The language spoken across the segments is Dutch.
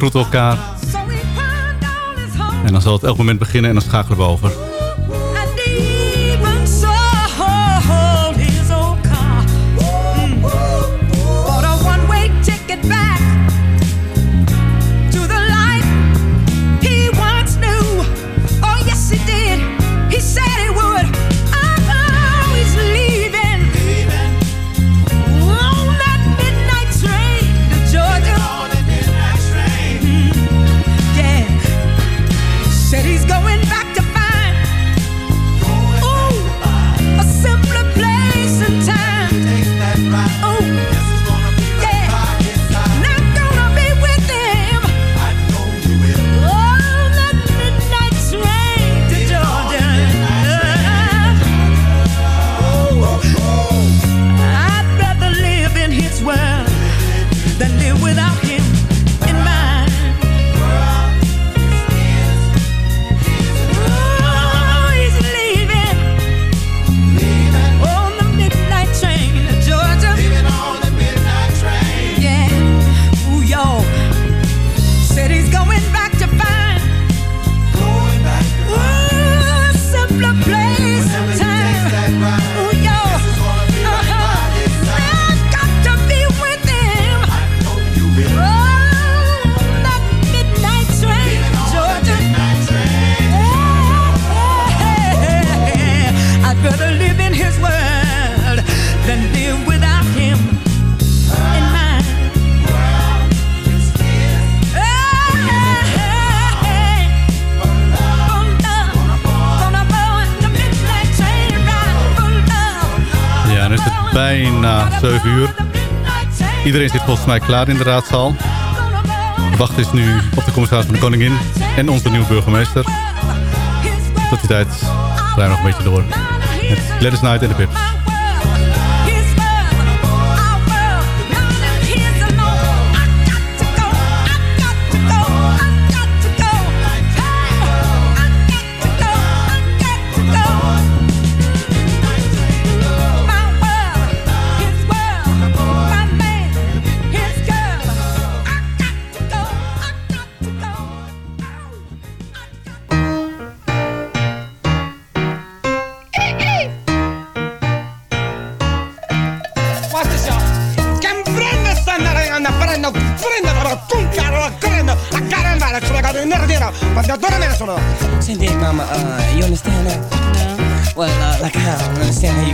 groeten elkaar. En dan zal het elk moment beginnen en dan schakelen we over. Bijna 7 uur. Iedereen zit volgens mij klaar in de raadzaal. Wacht is nu op de commissaris van de Koningin en onze nieuwe burgemeester. Tot die tijd gaan we nog een beetje door met Gladys Knight en de Pips.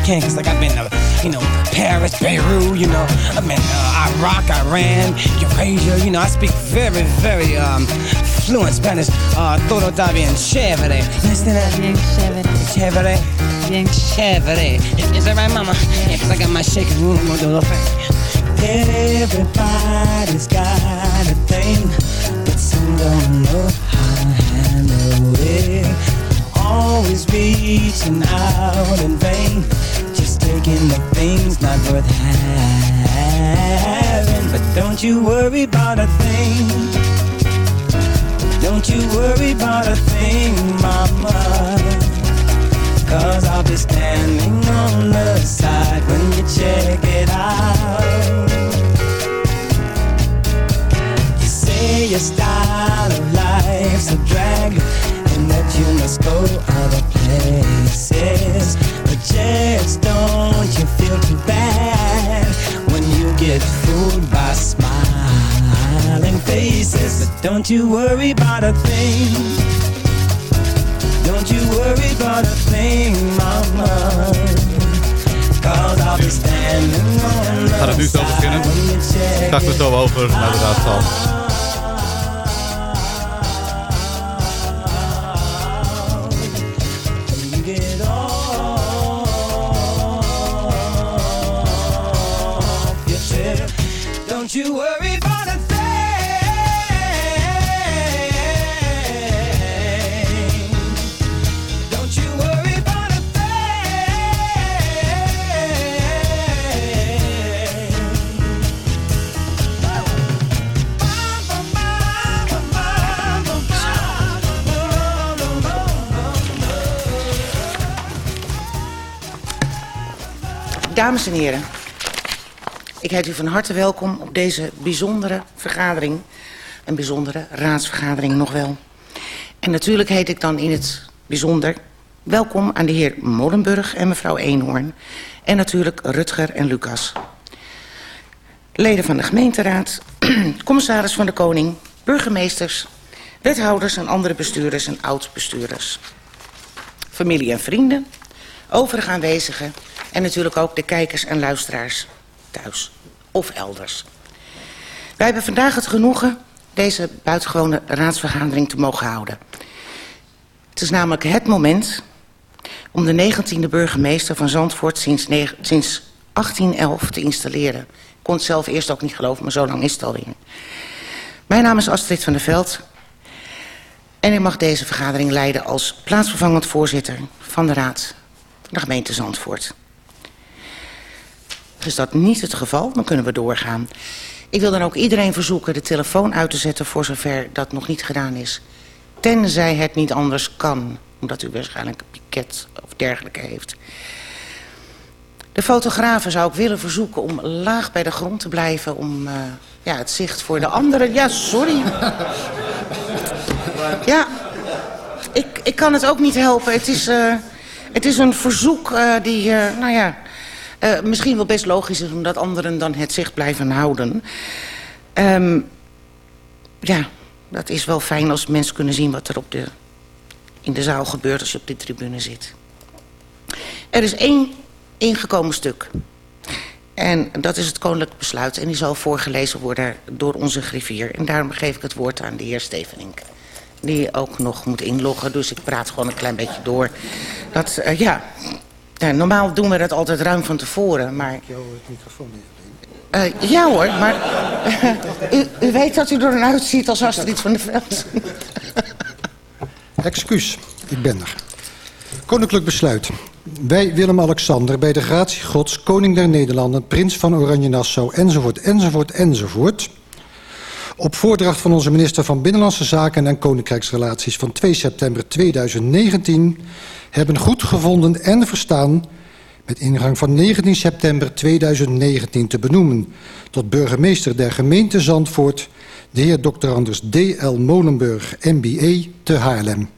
Can, cause like I've been to, you know, Paris, Beirut, you know, I've been uh, Iraq, Iran, Eurasia, you know, I speak very, very um, fluent Spanish. Uh, todo está bien chévere. Understand that? Bien chévere. Chévere. Bien chévere. Is, is that right, mama? Yeah, cause I got my shaking room the little thing. Everybody's got a thing, but some don't know how to handle it. Always reaching out in vain Just taking the things not worth having. But don't you worry about a thing. Don't you worry about a thing, mama. Cause I'll be standing on the side when you check it out. You say your style of life's a drag that you must go other places just don't you feel too bad when you get fooled by smiling faces. But don't you worry about a thing. Don't you worry about a thing, mama. Cause I'll be standing on the Gaat het nu zo beginnen? Gaat er zo over naar de raadzaal. Dames en heren, ik heet u van harte welkom op deze bijzondere vergadering een bijzondere raadsvergadering nog wel. En natuurlijk heet ik dan in het bijzonder welkom aan de heer Molenburg en mevrouw Eenhoorn. En natuurlijk Rutger en Lucas. Leden van de gemeenteraad, commissaris van de Koning, burgemeesters, wethouders en andere bestuurders en oud-bestuurders. Familie en vrienden, overige aanwezigen en natuurlijk ook de kijkers en luisteraars thuis of elders. Wij hebben vandaag het genoegen deze buitengewone raadsvergadering te mogen houden. Het is namelijk het moment om de 19e burgemeester van Zandvoort sinds, sinds 1811 te installeren. Ik kon het zelf eerst ook niet geloven, maar zo lang is het alweer. Mijn naam is Astrid van der Veld en ik mag deze vergadering leiden als plaatsvervangend voorzitter van de Raad van de gemeente Zandvoort. Is dat niet het geval, dan kunnen we doorgaan. Ik wil dan ook iedereen verzoeken de telefoon uit te zetten voor zover dat nog niet gedaan is. Tenzij het niet anders kan, omdat u waarschijnlijk een piket of dergelijke heeft. De fotografen zou ik willen verzoeken om laag bij de grond te blijven... om uh, ja, het zicht voor de anderen... Ja, sorry. ja, ik, ik kan het ook niet helpen. Het is, uh, het is een verzoek uh, die, nou ja... Uh, misschien wel best logisch is omdat anderen dan het zicht blijven houden. Um, ja, dat is wel fijn als mensen kunnen zien wat er op de, in de zaal gebeurt als je op de tribune zit. Er is één ingekomen stuk. En dat is het koninklijk besluit. En die zal voorgelezen worden door onze griffier. En daarom geef ik het woord aan de heer Stevenink. Die ook nog moet inloggen. Dus ik praat gewoon een klein beetje door. Dat, uh, ja, ja, normaal doen we dat altijd ruim van tevoren, maar... Jouw microfoon uh, ja hoor, maar uh, u, u, weet dat u er uitziet als Astrid van der Veld. Excuus, ik ben er. Koninklijk besluit. Wij, Willem-Alexander, bij de gratie gods, koning der Nederlanden, prins van Oranje-Nassau, enzovoort, enzovoort, enzovoort... op voordracht van onze minister van Binnenlandse Zaken en Koninkrijksrelaties van 2 september 2019 hebben goed gevonden en verstaan met ingang van 19 september 2019 te benoemen tot burgemeester der gemeente Zandvoort de heer Dr. Anders D.L. Molenburg, MBA, te Haarlem.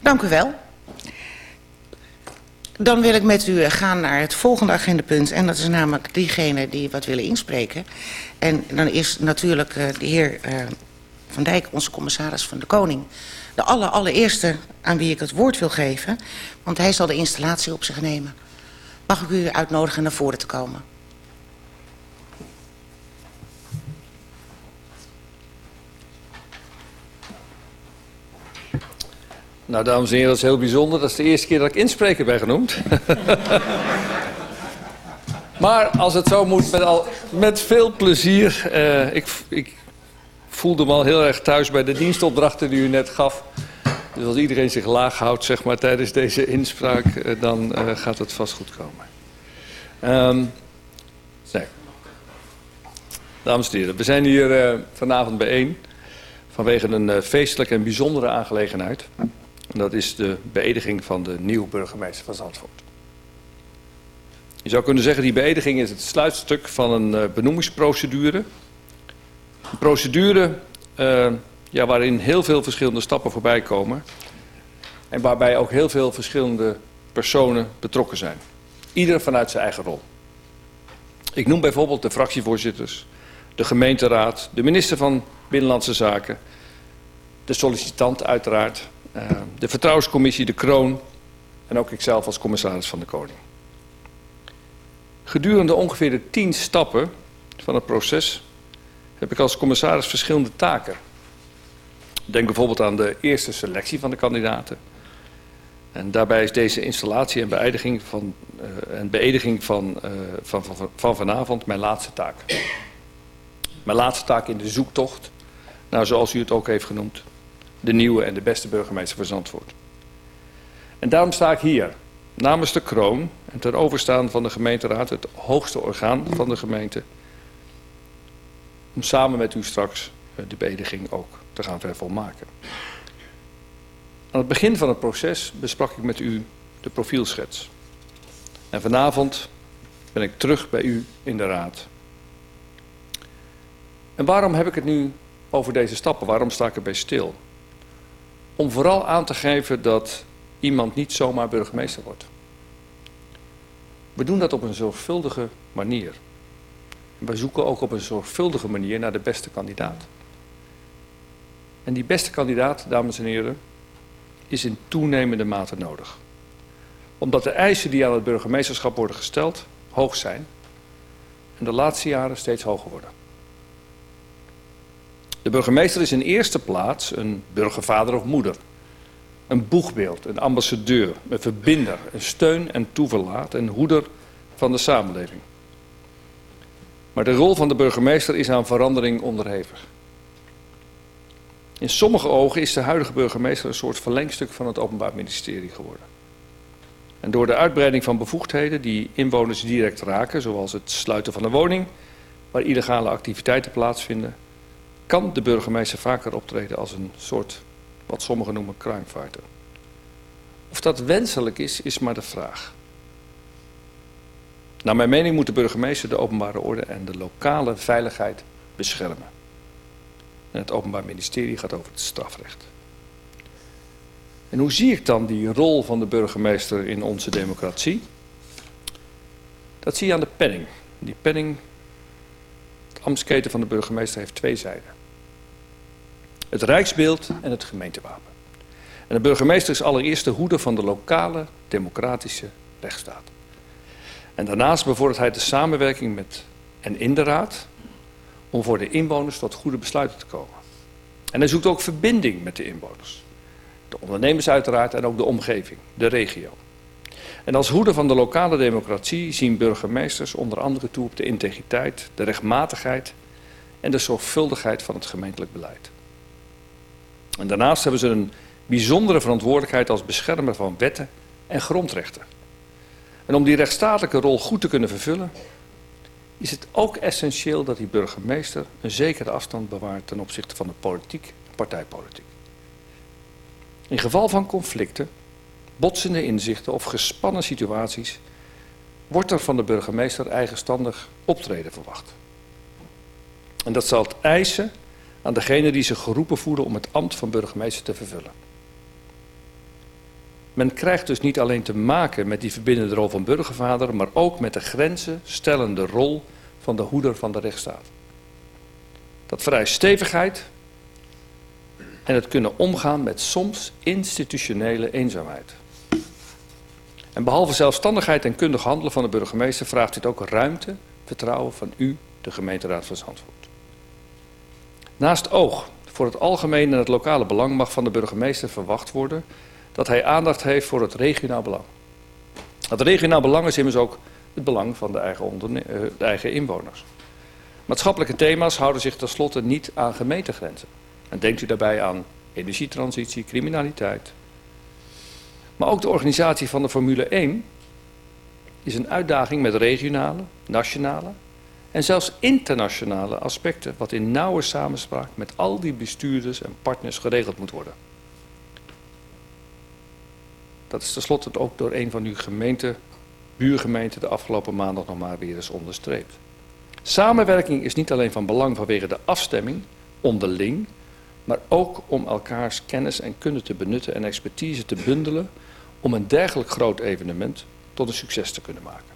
Dank u wel. Dan wil ik met u gaan naar het volgende agendapunt. En dat is namelijk diegene die wat willen inspreken. En dan is natuurlijk uh, de heer uh, Van Dijk, onze commissaris van de Koning... de aller, allereerste aan wie ik het woord wil geven. Want hij zal de installatie op zich nemen. Mag ik u uitnodigen naar voren te komen? Nou, dames en heren, dat is heel bijzonder. Dat is de eerste keer dat ik inspreker ben genoemd. maar als het zo moet, met, al, met veel plezier. Uh, ik, ik voelde me al heel erg thuis bij de dienstopdrachten die u net gaf. Dus als iedereen zich laag houdt zeg maar, tijdens deze inspraak, uh, dan uh, gaat het vast goed komen. Um, nee. Dames en heren, we zijn hier vanavond bijeen vanwege een feestelijke en bijzondere aangelegenheid. En dat is de beëdiging van de nieuwe burgemeester van Zandvoort. Je zou kunnen zeggen, die beëdiging is het sluitstuk van een uh, benoemingsprocedure. Een procedure uh, ja, waarin heel veel verschillende stappen voorbij komen. En waarbij ook heel veel verschillende personen betrokken zijn. Ieder vanuit zijn eigen rol. Ik noem bijvoorbeeld de fractievoorzitters, de gemeenteraad, de minister van Binnenlandse Zaken, de sollicitant uiteraard, uh, de vertrouwenscommissie, de kroon en ook ikzelf als commissaris van de koning. Gedurende ongeveer de tien stappen van het proces heb ik als commissaris verschillende taken. Denk bijvoorbeeld aan de eerste selectie van de kandidaten. En daarbij is deze installatie en beëdiging van, uh, en beëdiging van, uh, van, van, van vanavond mijn laatste taak. Mijn laatste taak in de zoektocht, nou zoals u het ook heeft genoemd, de nieuwe en de beste burgemeester van Zandvoort. En daarom sta ik hier, namens de kroon en ten overstaan van de gemeenteraad, het hoogste orgaan van de gemeente, om samen met u straks eh, de bediging ook te gaan vervolmaken. Aan het begin van het proces besprak ik met u de profielschets. En vanavond ben ik terug bij u in de raad. En waarom heb ik het nu over deze stappen? Waarom sta ik erbij stil? Om vooral aan te geven dat iemand niet zomaar burgemeester wordt. We doen dat op een zorgvuldige manier. We zoeken ook op een zorgvuldige manier naar de beste kandidaat. En die beste kandidaat, dames en heren, is in toenemende mate nodig. Omdat de eisen die aan het burgemeesterschap worden gesteld hoog zijn en de laatste jaren steeds hoger worden. De burgemeester is in eerste plaats een burgervader of moeder. Een boegbeeld, een ambassadeur, een verbinder, een steun en toeverlaat, een hoeder van de samenleving. Maar de rol van de burgemeester is aan verandering onderhevig. In sommige ogen is de huidige burgemeester een soort verlengstuk van het Openbaar Ministerie geworden. En door de uitbreiding van bevoegdheden die inwoners direct raken, zoals het sluiten van een woning waar illegale activiteiten plaatsvinden, kan de burgemeester vaker optreden als een soort, wat sommigen noemen, crimefighter. Of dat wenselijk is, is maar de vraag. Naar mijn mening moet de burgemeester de openbare orde en de lokale veiligheid beschermen. En het Openbaar Ministerie gaat over het strafrecht. En hoe zie ik dan die rol van de burgemeester in onze democratie? Dat zie je aan de penning. Die penning, de ambtsketen van de burgemeester, heeft twee zijden. Het rijksbeeld en het gemeentewapen. En de burgemeester is allereerst de hoeder van de lokale democratische rechtsstaat. En daarnaast bevordert hij de samenwerking met en in de raad om voor de inwoners tot goede besluiten te komen. En hij zoekt ook verbinding met de inwoners. De ondernemers uiteraard en ook de omgeving, de regio. En als hoeder van de lokale democratie zien burgemeesters onder andere toe op de integriteit, de rechtmatigheid en de zorgvuldigheid van het gemeentelijk beleid. En daarnaast hebben ze een bijzondere verantwoordelijkheid als beschermer van wetten en grondrechten. En om die rechtsstatelijke rol goed te kunnen vervullen, is het ook essentieel dat die burgemeester een zekere afstand bewaart ten opzichte van de politiek en partijpolitiek. In geval van conflicten, botsende inzichten of gespannen situaties wordt er van de burgemeester eigenstandig optreden verwacht. En dat zal het eisen aan degene die zich geroepen voelen om het ambt van burgemeester te vervullen. Men krijgt dus niet alleen te maken met die verbindende rol van burgervader, maar ook met de grenzen stellende rol van de hoeder van de rechtsstaat. Dat vereist stevigheid en het kunnen omgaan met soms institutionele eenzaamheid. En behalve zelfstandigheid en kundig handelen van de burgemeester vraagt dit ook ruimte, vertrouwen van u, de gemeenteraad van Zandvoort. Naast oog voor het algemeen en het lokale belang mag van de burgemeester verwacht worden dat hij aandacht heeft voor het regionaal belang. Het regionaal belang is immers ook het belang van de eigen, uh, de eigen inwoners. Maatschappelijke thema's houden zich tenslotte niet aan gemeentegrenzen. En denkt u daarbij aan energietransitie, criminaliteit. Maar ook de organisatie van de Formule 1 is een uitdaging met regionale, nationale en zelfs internationale aspecten, wat in nauwe samenspraak met al die bestuurders en partners geregeld moet worden. Dat is tenslotte ook door een van uw gemeenten, buurgemeenten, de afgelopen maandag nog maar weer eens onderstreept. Samenwerking is niet alleen van belang vanwege de afstemming onderling, maar ook om elkaars kennis en kunde te benutten en expertise te bundelen om een dergelijk groot evenement tot een succes te kunnen maken.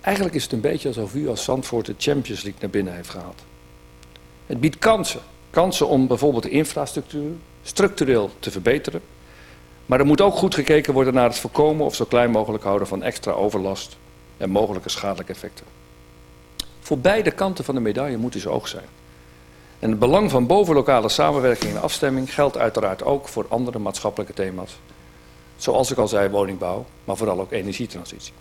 Eigenlijk is het een beetje alsof u als Zandvoort de Champions League naar binnen heeft gehaald. Het biedt kansen. Kansen om bijvoorbeeld de infrastructuur structureel te verbeteren. Maar er moet ook goed gekeken worden naar het voorkomen of zo klein mogelijk houden van extra overlast en mogelijke schadelijke effecten. Voor beide kanten van de medaille moet dus oog zijn. En het belang van bovenlokale samenwerking en afstemming geldt uiteraard ook voor andere maatschappelijke thema's. Zoals ik al zei, woningbouw, maar vooral ook energietransitie.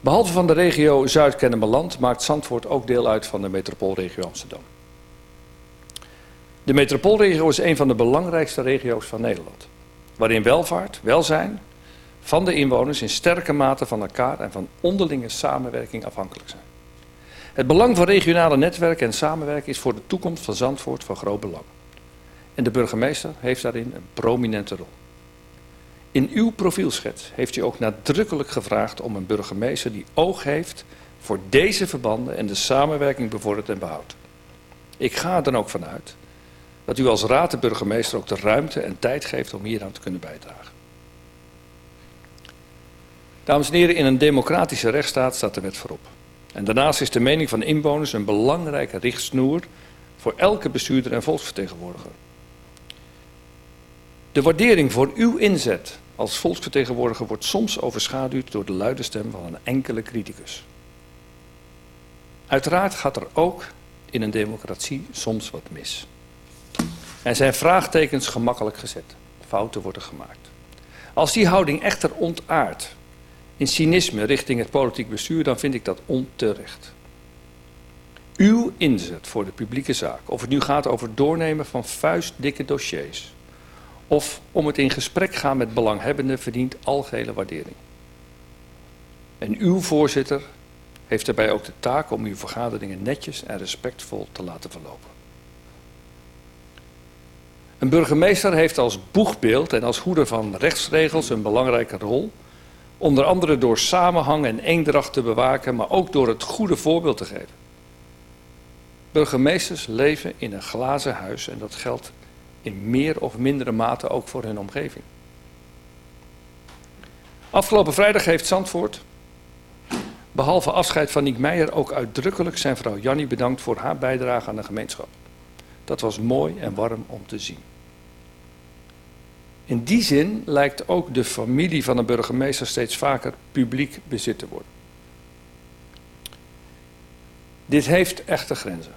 Behalve van de regio Zuid-Kennemerland maakt Zandvoort ook deel uit van de metropoolregio Amsterdam. De metropoolregio is een van de belangrijkste regio's van Nederland. Waarin welvaart, welzijn van de inwoners in sterke mate van elkaar en van onderlinge samenwerking afhankelijk zijn. Het belang van regionale netwerken en samenwerking is voor de toekomst van Zandvoort van groot belang. En de burgemeester heeft daarin een prominente rol. In uw profielschets heeft u ook nadrukkelijk gevraagd om een burgemeester die oog heeft voor deze verbanden en de samenwerking bevordert en behoudt. Ik ga er dan ook vanuit dat u als raad de burgemeester ook de ruimte en tijd geeft om hier aan te kunnen bijdragen. Dames en heren, in een democratische rechtsstaat staat de wet voorop. En daarnaast is de mening van inwoners een belangrijke richtsnoer voor elke bestuurder en volksvertegenwoordiger. De waardering voor uw inzet als volksvertegenwoordiger wordt soms overschaduwd door de luide stem van een enkele criticus. Uiteraard gaat er ook in een democratie soms wat mis. En zijn vraagtekens gemakkelijk gezet. Fouten worden gemaakt. Als die houding echter ontaart in cynisme richting het politiek bestuur, dan vind ik dat onterecht. Uw inzet voor de publieke zaak, of het nu gaat over doornemen van vuistdikke dossiers, of om het in gesprek gaan met belanghebbenden, verdient algehele waardering. En uw voorzitter heeft daarbij ook de taak om uw vergaderingen netjes en respectvol te laten verlopen. Een burgemeester heeft als boegbeeld en als hoeder van rechtsregels een belangrijke rol, onder andere door samenhang en eendracht te bewaken, maar ook door het goede voorbeeld te geven. Burgemeesters leven in een glazen huis en dat geldt in meer of mindere mate ook voor hun omgeving. Afgelopen vrijdag heeft Zandvoort, behalve afscheid van Niek Meijer, ook uitdrukkelijk zijn vrouw Jannie bedankt voor haar bijdrage aan de gemeenschap. Dat was mooi en warm om te zien. In die zin lijkt ook de familie van een burgemeester steeds vaker publiek bezit te worden. Dit heeft echte grenzen.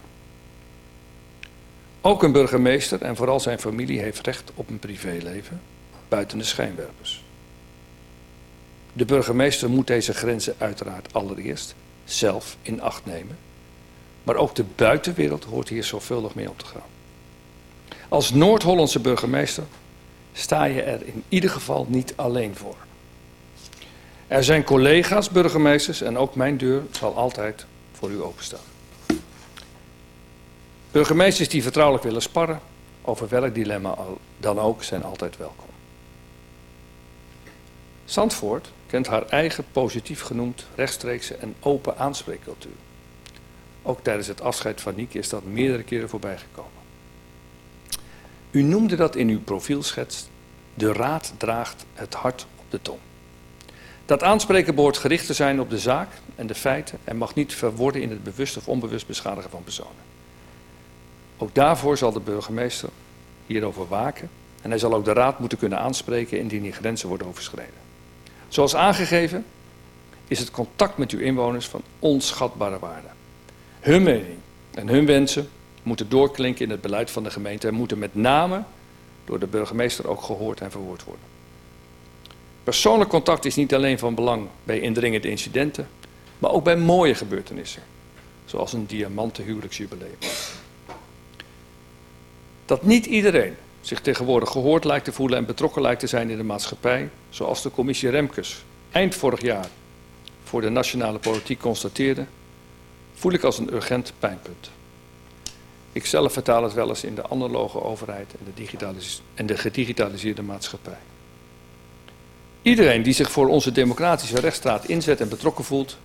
Ook een burgemeester en vooral zijn familie heeft recht op een privéleven buiten de schijnwerpers. De burgemeester moet deze grenzen uiteraard allereerst zelf in acht nemen. Maar ook de buitenwereld hoort hier zorgvuldig mee om te gaan. Als Noord-Hollandse burgemeester sta je er in ieder geval niet alleen voor. Er zijn collega's burgemeesters en ook mijn deur zal altijd voor u openstaan. Burgemeesters die vertrouwelijk willen sparren over welk dilemma dan ook zijn altijd welkom. Zandvoort kent haar eigen positief genoemd rechtstreekse en open aanspreekcultuur. Ook tijdens het afscheid van Niek is dat meerdere keren voorbij gekomen. U noemde dat in uw profielschets. De raad draagt het hart op de tong. Dat aanspreken behoort gericht te zijn op de zaak en de feiten en mag niet verworden in het bewust of onbewust beschadigen van personen. Ook daarvoor zal de burgemeester hierover waken en hij zal ook de raad moeten kunnen aanspreken indien die grenzen worden overschreden. Zoals aangegeven is het contact met uw inwoners van onschatbare waarde. Hun mening en hun wensen moeten doorklinken in het beleid van de gemeente en moeten met name door de burgemeester ook gehoord en verwoord worden. Persoonlijk contact is niet alleen van belang bij indringende incidenten, maar ook bij mooie gebeurtenissen, zoals een diamanten huwelijksjubileum. Dat niet iedereen zich tegenwoordig gehoord lijkt te voelen en betrokken lijkt te zijn in de maatschappij, zoals de commissie Remkes eind vorig jaar voor de nationale politiek constateerde, voel ik als een urgent pijnpunt. Ik zelf vertaal het wel eens in de analoge overheid en de, en de gedigitaliseerde maatschappij. Iedereen die zich voor onze democratische rechtsstaat inzet en betrokken voelt,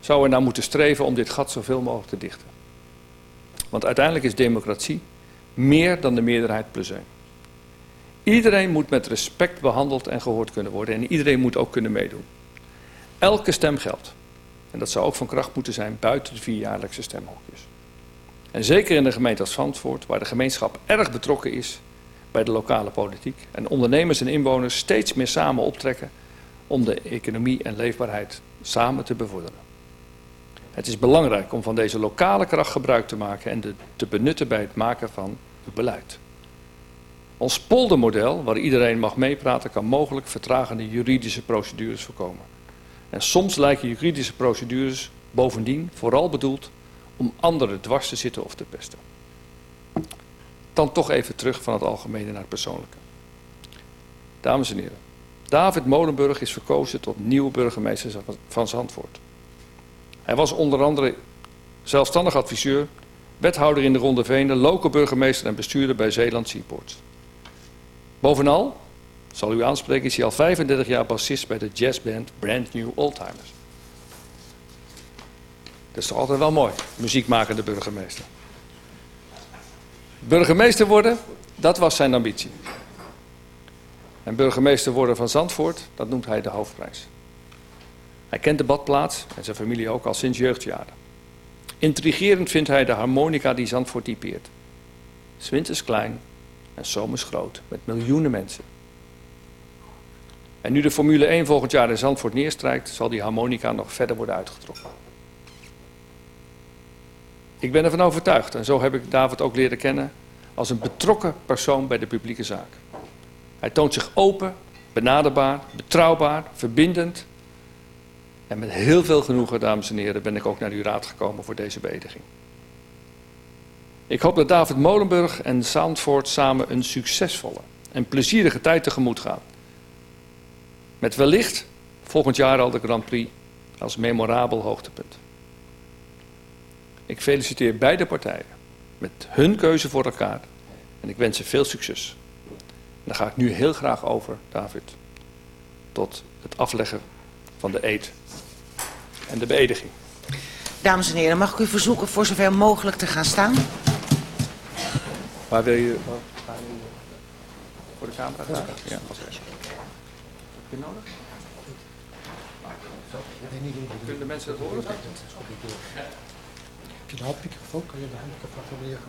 zou er naar moeten streven om dit gat zoveel mogelijk te dichten. Want uiteindelijk is democratie meer dan de meerderheid plus één. Iedereen moet met respect behandeld en gehoord kunnen worden en iedereen moet ook kunnen meedoen. Elke stem geldt. En dat zou ook van kracht moeten zijn buiten de vierjaarlijkse stemhokjes. En zeker in de gemeente als Zandvoort, waar de gemeenschap erg betrokken is bij de lokale politiek en ondernemers en inwoners steeds meer samen optrekken om de economie en leefbaarheid samen te bevorderen. Het is belangrijk om van deze lokale kracht gebruik te maken en te benutten bij het maken van uw beleid. Ons poldermodel, waar iedereen mag meepraten, kan mogelijk vertragende juridische procedures voorkomen. En soms lijken juridische procedures bovendien vooral bedoeld om anderen dwars te zitten of te pesten. Dan toch even terug van het algemene naar het persoonlijke. Dames en heren, David Molenburg is verkozen tot nieuwe burgemeester van Zandvoort. Hij was onder andere zelfstandig adviseur, wethouder in de Ronde Venen, local burgemeester en bestuurder bij Zeeland Seaports. Bovenal, zal u aanspreken, is hij al 35 jaar bassist bij de jazzband Brand New Oldtimers. Dat is toch altijd wel mooi, muziekmakende burgemeester. Burgemeester worden, dat was zijn ambitie. En burgemeester worden van Zandvoort, dat noemt hij de hoofdprijs. Hij kent de badplaats en zijn familie ook al sinds jeugdjaren. Intrigerend vindt hij de harmonica die Zandvoort typeert. Zwinters klein en zomers groot, met miljoenen mensen. En nu de Formule 1 volgend jaar in Zandvoort neerstrijkt, zal die harmonica nog verder worden uitgetrokken. Ik ben ervan overtuigd, en zo heb ik David ook leren kennen, als een betrokken persoon bij de publieke zaak. Hij toont zich open, benaderbaar, betrouwbaar, verbindend. En met heel veel genoegen, dames en heren, ben ik ook naar uw raad gekomen voor deze beëdiging. Ik hoop dat David Molenburg en Zandvoort samen een succesvolle en plezierige tijd tegemoet gaan. Met wellicht volgend jaar al de Grand Prix als memorabel hoogtepunt. Ik feliciteer beide partijen met hun keuze voor elkaar en ik wens ze veel succes. dan ga ik nu heel graag over, David, tot het afleggen van de eed en de beëdiging. Dames en heren, mag ik u verzoeken voor zover mogelijk te gaan staan? Waar wil je... Voor de camera? Ja, je nodig? Kunnen de mensen dat horen? Heb je de handmicrofoon? Kan je de handmicrofoon proberen?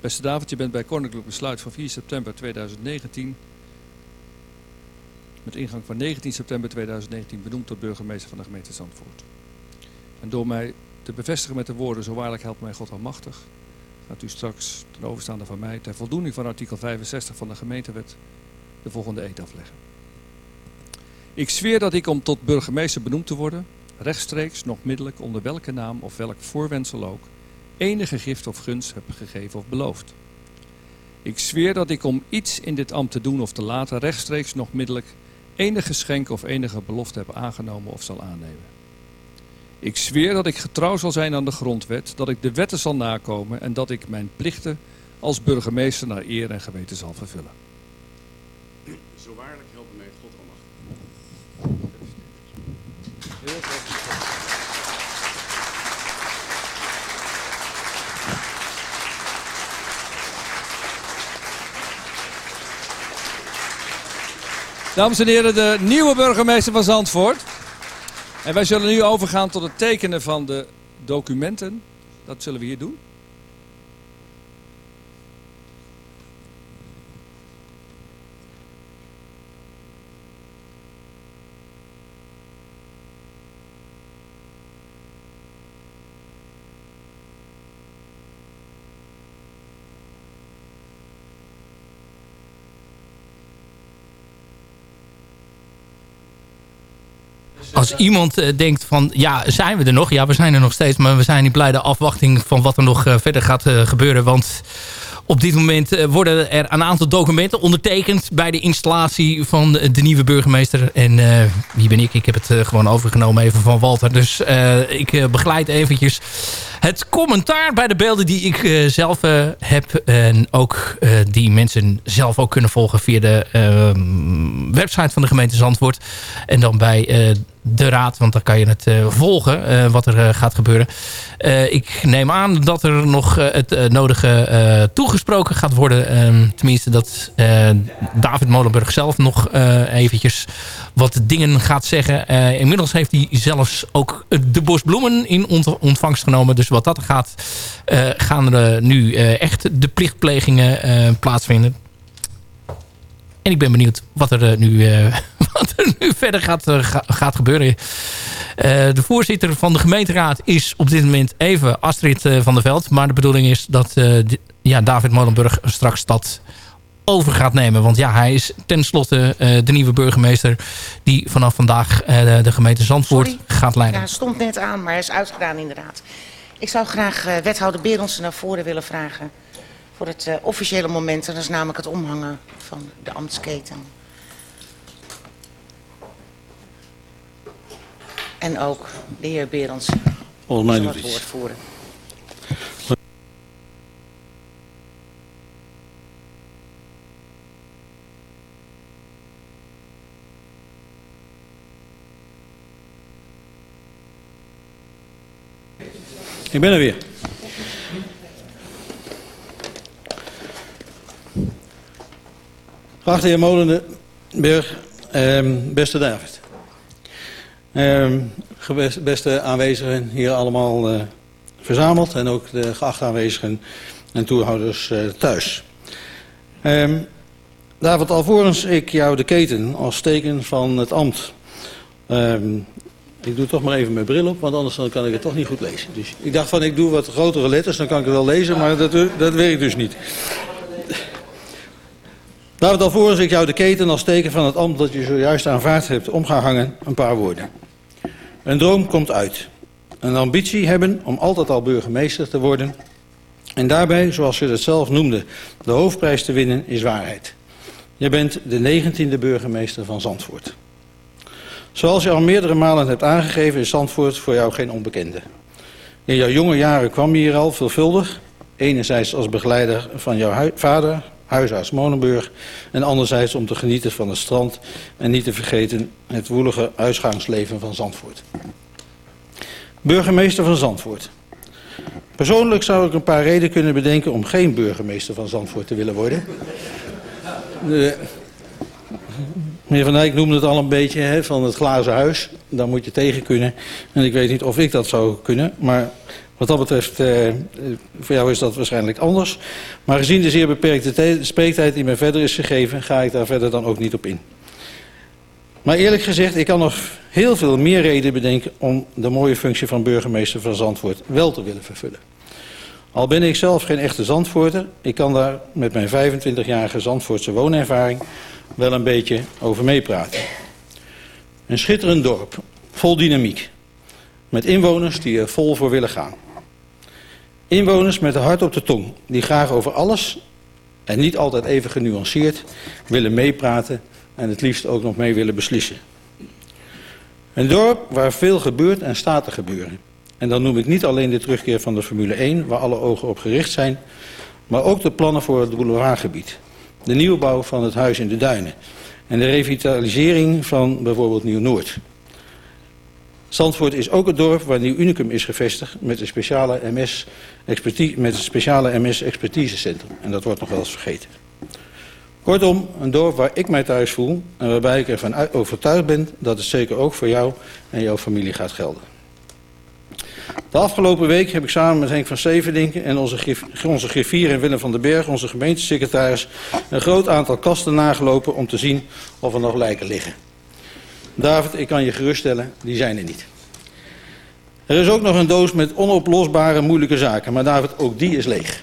Beste David, je bent bij Koninklijk Besluit van 4 september 2019... met ingang van 19 september 2019 benoemd tot burgemeester van de gemeente Zandvoort. En door mij te bevestigen met de woorden... zo waarlijk helpt mij God almachtig... gaat u straks ten overstaande van mij... ter voldoening van artikel 65 van de gemeentewet... de volgende eed afleggen. Ik zweer dat ik om tot burgemeester benoemd te worden... rechtstreeks, nog middelijk, onder welke naam of welk voorwensel ook enige gift of gunst heb gegeven of beloofd. Ik zweer dat ik om iets in dit ambt te doen of te laten rechtstreeks nog middelijk enige geschenk of enige belofte heb aangenomen of zal aannemen. Ik zweer dat ik getrouw zal zijn aan de grondwet, dat ik de wetten zal nakomen en dat ik mijn plichten als burgemeester naar eer en geweten zal vervullen. Zo waarlijk helpen mij God almachtig. Dames en heren, de nieuwe burgemeester van Zandvoort. En wij zullen nu overgaan tot het tekenen van de documenten. Dat zullen we hier doen. Iemand uh, denkt van, ja, zijn we er nog? Ja, we zijn er nog steeds, maar we zijn in blijde afwachting van wat er nog uh, verder gaat uh, gebeuren. Want op dit moment worden er een aantal documenten ondertekend bij de installatie van de nieuwe burgemeester. En wie ben ik? Ik heb het gewoon overgenomen even van Walter. Dus ik begeleid eventjes het commentaar bij de beelden die ik zelf heb. En ook die mensen zelf ook kunnen volgen via de ehm, website van de gemeente Zandvoort. En dan bij de raad, want dan kan je het volgen wat er gaat gebeuren. ik neem aan dat er nog het nodige toegesproken gaat worden. Ehm, tenminste dat David Molenburg zelf nog eventjes wat dingen gaat zeggen. inmiddels heeft hij zelfs ook de bosbloemen in ontvangst genomen. Dus wat dat gaat, gaan er nu echt de plichtplegingen plaatsvinden. En ik ben benieuwd wat er, nu, wat er nu verder gaat, gaat gebeuren. de voorzitter van de gemeenteraad is op dit moment even Astrid van der Veld. Maar de bedoeling is dat ja, David Molenburg straks dat over gaat nemen. Want ja, hij is tenslotte uh, de nieuwe burgemeester... die vanaf vandaag uh, de gemeente Zandvoort Sorry. gaat leiden. Ja, stond net aan, maar hij is uitgedaan inderdaad. Ik zou graag uh, wethouder Berendsen naar voren willen vragen... voor het uh, officiële moment. En dat is namelijk het omhangen van de ambtsketen. En ook de heer mij zal het woord voeren. Ik ben er weer. Geachte heer Molenberg, eh, beste David. Eh, beste aanwezigen hier allemaal uh, verzameld en ook de geachte aanwezigen en toehouders uh, thuis. Uh, David, alvorens ik jou de keten als teken van het ambt ik doe toch maar even mijn bril op, want anders dan kan ik het toch niet goed lezen. Dus ik dacht van, ik doe wat grotere letters, dan kan ik het wel lezen, maar dat, dat werkt dus niet. Laat het alvorens ik jou de keten als teken van het ambt dat je zojuist aanvaard hebt om gaan hangen, een paar woorden. Een droom komt uit. Een ambitie hebben om altijd al burgemeester te worden. En daarbij, zoals je het zelf noemde, de hoofdprijs te winnen is waarheid. Je bent de negentiende burgemeester van Zandvoort. Zoals je al meerdere malen hebt aangegeven is Zandvoort voor jou geen onbekende. In jouw jonge jaren kwam je hier al veelvuldig. Enerzijds als begeleider van jouw vader, huisarts Monenburg... en anderzijds om te genieten van het strand... en niet te vergeten het woelige uitgaansleven van Zandvoort. Burgemeester van Zandvoort. Persoonlijk zou ik een paar redenen kunnen bedenken... om geen burgemeester van Zandvoort te willen worden. De, Meneer Van Dijk noemde het al een beetje hè, van het glazen huis. Daar moet je tegen kunnen. En ik weet niet of ik dat zou kunnen. Maar wat dat betreft, eh, voor jou is dat waarschijnlijk anders. Maar gezien de zeer beperkte spreektijd die mij verder is gegeven... ga ik daar verder dan ook niet op in. Maar eerlijk gezegd, ik kan nog heel veel meer redenen bedenken... om de mooie functie van burgemeester van Zandvoort wel te willen vervullen. Al ben ik zelf geen echte Zandvoorter... ik kan daar met mijn 25-jarige Zandvoortse woonervaring wel een beetje over meepraten. Een schitterend dorp, vol dynamiek. Met inwoners die er vol voor willen gaan. Inwoners met een hart op de tong, die graag over alles en niet altijd even genuanceerd willen meepraten en het liefst ook nog mee willen beslissen. Een dorp waar veel gebeurt en staat te gebeuren. En dan noem ik niet alleen de terugkeer van de Formule 1, waar alle ogen op gericht zijn, maar ook de plannen voor het boulevardgebied. De nieuwbouw van het huis in de Duinen. En de revitalisering van bijvoorbeeld Nieuw-Noord. Zandvoort is ook het dorp waar Nieuw Unicum is gevestigd met een speciale MS, met een speciale MS expertisecentrum. En dat wordt nog wel eens vergeten. Kortom, een dorp waar ik mij thuis voel en waarbij ik ervan overtuigd ben dat het zeker ook voor jou en jouw familie gaat gelden. De afgelopen week heb ik samen met Henk van Severdinken en onze, onze griffier en Willem van den Berg, onze gemeentesecretaris, een groot aantal kasten nagelopen om te zien of er nog lijken liggen. David, ik kan je geruststellen, die zijn er niet. Er is ook nog een doos met onoplosbare moeilijke zaken, maar David, ook die is leeg.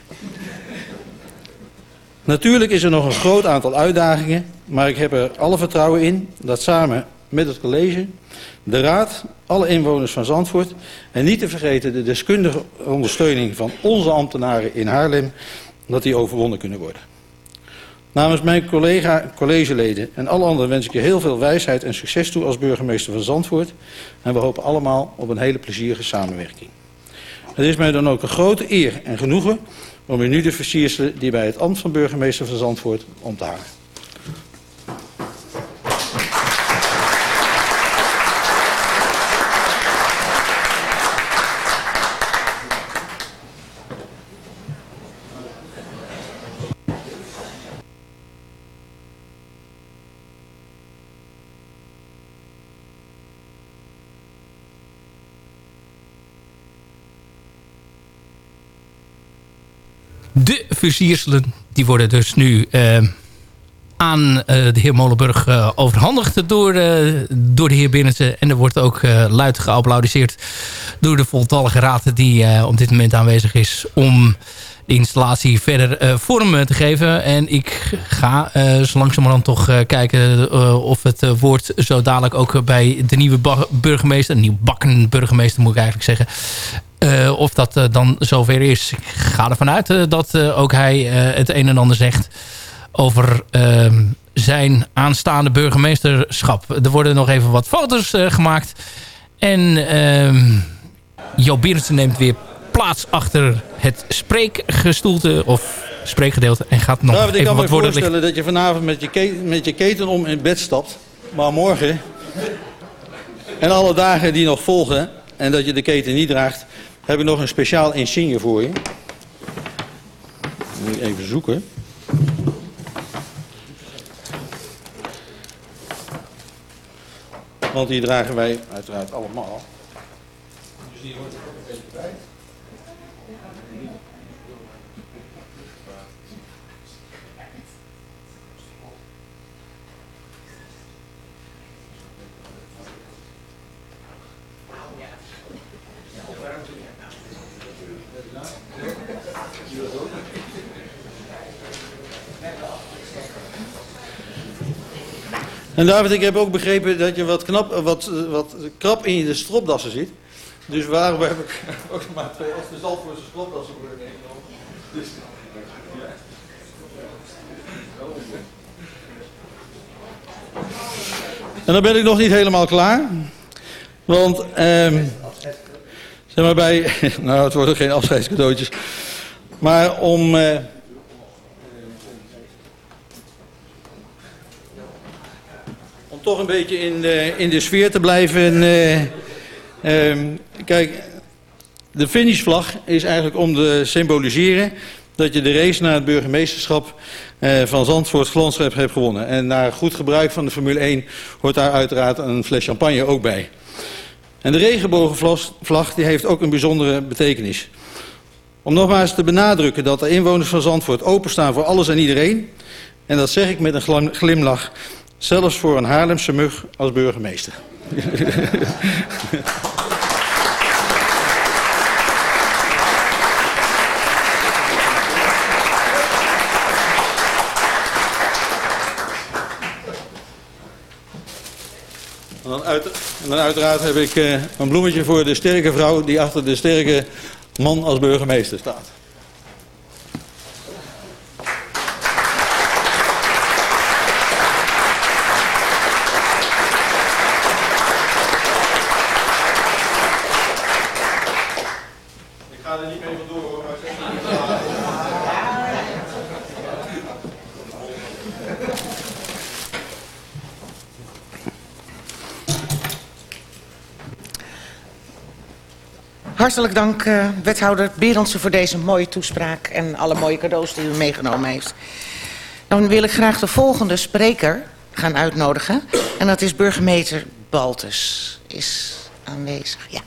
Natuurlijk is er nog een groot aantal uitdagingen, maar ik heb er alle vertrouwen in dat samen met het college de Raad, alle inwoners van Zandvoort... en niet te vergeten de deskundige ondersteuning van onze ambtenaren in Haarlem... dat die overwonnen kunnen worden. Namens mijn collega, collegeleden en alle anderen wens ik je heel veel wijsheid en succes toe als burgemeester van Zandvoort. En we hopen allemaal op een hele plezierige samenwerking. Het is mij dan ook een grote eer en genoegen om u nu de versierselen die bij het ambt van burgemeester van Zandvoort om de versierselen die worden dus nu uh, aan uh, de heer Molenburg uh, overhandigd door, door de heer Binnense. En er wordt ook luid geapplaudiseerd door de voltallige raad die op dit moment aanwezig is om de installatie verder vorm te geven. En ik ga zo langzamerhand toch kijken of het woord zo dadelijk ook bij de nieuwe burgemeester, nieuw bakken burgemeester moet ik eigenlijk zeggen, Uh, of dat uh, dan zover is. Ik ga ervan uit uh, dat ook hij het een en ander zegt over ehm, zijn aanstaande burgemeesterschap. Er worden nog even wat foto's gemaakt. En ehm, Jo Biertsen neemt weer plaats achter het spreekgestoelte of spreekgedeelte. En gaat nog nou, even ik kan wat me voorstellen dat je vanavond met je, keten, met je keten om in bed stapt. Maar morgen en alle dagen die nog volgen en dat je de keten niet draagt, heb ik nog een speciaal insigne voor je. Moet ik even zoeken. Want die dragen wij uiteraard allemaal. Dus die hoort En David, ik heb ook begrepen dat je wat, knap, wat, wat krap in je stropdassen zit. Dus waarom heb ik ook maar twee echte Zalvoortse stropdassen voor meegenomen. Dus, ja. En dan ben ik nog niet helemaal klaar. Want, ehm, zeg maar bij, nou het worden geen afscheidscadeautjes. Maar om... Eh, toch een beetje in de, in de sfeer te blijven. Uh, kijk, de finishvlag is eigenlijk om te symboliseren dat je de race naar het burgemeesterschap uh, van Zandvoort Glansrep hebt gewonnen. En na goed gebruik van de Formule 1 hoort daar uiteraard een fles champagne ook bij. En de regenbogenvlag die heeft ook een bijzondere betekenis. Om nogmaals te benadrukken dat de inwoners van Zandvoort openstaan voor alles en iedereen. En dat zeg ik met een glimlach. Zelfs voor een Haarlemse mug als burgemeester. En dan, uit, en uiteraard heb ik uh, een bloemetje voor de sterke vrouw die achter de sterke man als burgemeester staat. Hartelijk dank, uh, wethouder Berendsen, voor deze mooie toespraak... en alle mooie cadeaus die u meegenomen heeft. Dan wil ik graag de volgende spreker gaan uitnodigen. En dat is burgemeester Baltus. Is aanwezig, ja.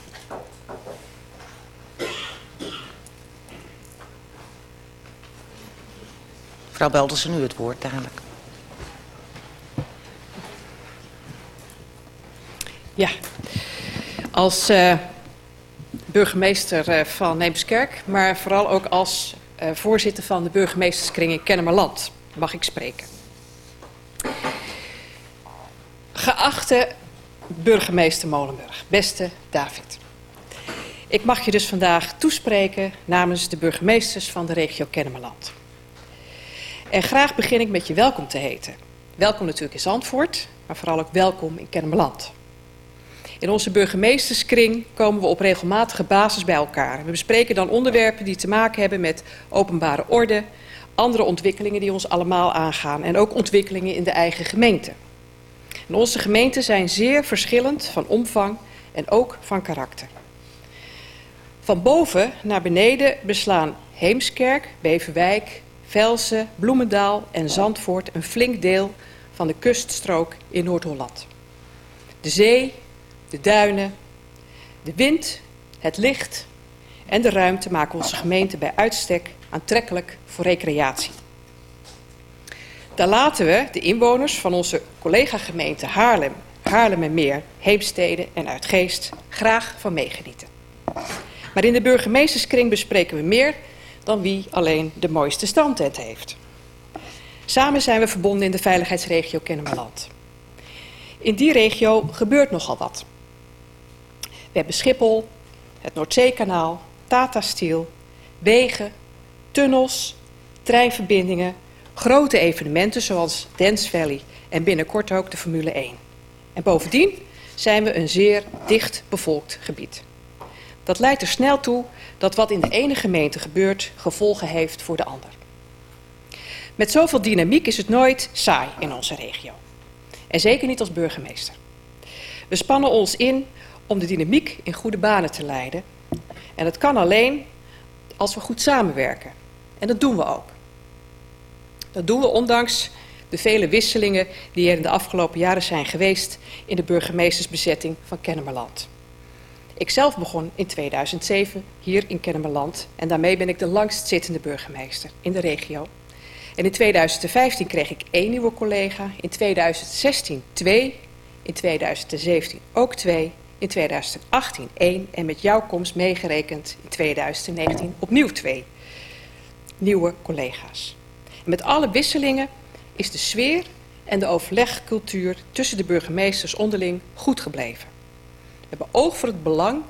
Mevrouw Beldersen, nu het woord dadelijk. Ja, als... Uh burgemeester eh, van Neemskerk, maar vooral ook als uh, voorzitter van de burgemeesterskring in Kennemerland mag ik spreken. Geachte burgemeester Molenburg, beste David. Ik mag je dus vandaag toespreken namens de burgemeesters van de regio Kennemerland. En graag begin ik met je welkom te heten. Welkom natuurlijk in Zandvoort, maar vooral ook welkom in Kennemerland. In onze burgemeesterskring komen we op regelmatige basis bij elkaar. We bespreken dan onderwerpen die te maken hebben met openbare orde, andere ontwikkelingen die ons allemaal aangaan en ook ontwikkelingen in de eigen gemeente. En onze gemeenten zijn zeer verschillend van omvang en ook van karakter. Van boven naar beneden beslaan Heemskerk, Beverwijk, Velsen, Bloemendaal en Zandvoort een flink deel van de kuststrook in Noord-Holland. De zee, de duinen, de wind, het licht en de ruimte maken onze gemeente bij uitstek aantrekkelijk voor recreatie. Daar laten we de inwoners van onze collega-gemeente Haarlem, Haarlem en Meer, Heemstede en Uitgeest graag van meegenieten. Maar in de burgemeesterskring bespreken we meer dan wie alleen de mooiste standtent heeft. Samen zijn we verbonden in de veiligheidsregio Kennemerland. In die regio gebeurt nogal wat. We hebben Schiphol, het Noordzeekanaal, Tata Steel, wegen, tunnels, treinverbindingen, grote evenementen zoals Dance Valley en binnenkort ook de Formule 1. En bovendien zijn we een zeer dicht bevolkt gebied. Dat leidt er snel toe dat wat in de ene gemeente gebeurt gevolgen heeft voor de ander. Met zoveel dynamiek is het nooit saai in onze regio. En zeker niet als burgemeester. We spannen ons in om de dynamiek in goede banen te leiden. En dat kan alleen als we goed samenwerken. En dat doen we ook. Dat doen we ondanks de vele wisselingen die er in de afgelopen jaren zijn geweest in de burgemeestersbezetting van Kennemerland. Ik zelf begon in 2007 hier in Kennemerland en daarmee ben ik de langstzittende burgemeester in de regio. En in 2015 kreeg ik één nieuwe collega, in 2016 twee, in 2017 ook twee, in 2018 één en met jouw komst meegerekend in 2019 opnieuw twee nieuwe collega's. Met alle wisselingen is de sfeer en de overlegcultuur tussen de burgemeesters onderling goed gebleven. We hebben oog voor het belang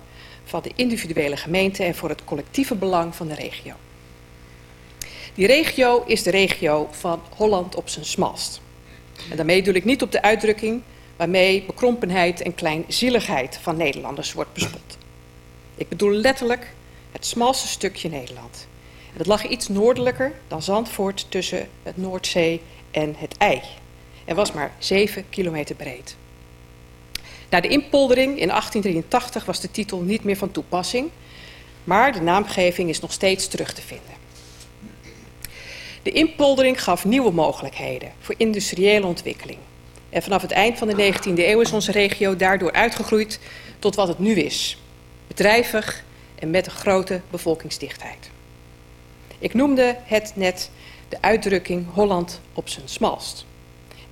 van de individuele gemeente en voor het collectieve belang van de regio. Die regio is de regio van Holland op zijn smalst. En daarmee doe ik niet op de uitdrukking waarmee bekrompenheid en kleinzieligheid van Nederlanders wordt bespot. Ik bedoel letterlijk het smalste stukje Nederland. Dat lag iets noordelijker dan Zandvoort tussen het Noordzee en het IJ. En was maar 7 kilometer breed. Na de inpoldering in 1883 was de titel niet meer van toepassing, maar de naamgeving is nog steeds terug te vinden. De inpoldering gaf nieuwe mogelijkheden voor industriële ontwikkeling. En vanaf het eind van de 19e eeuw is onze regio daardoor uitgegroeid tot wat het nu is. Bedrijvig en met een grote bevolkingsdichtheid. Ik noemde het net de uitdrukking Holland op zijn smalst.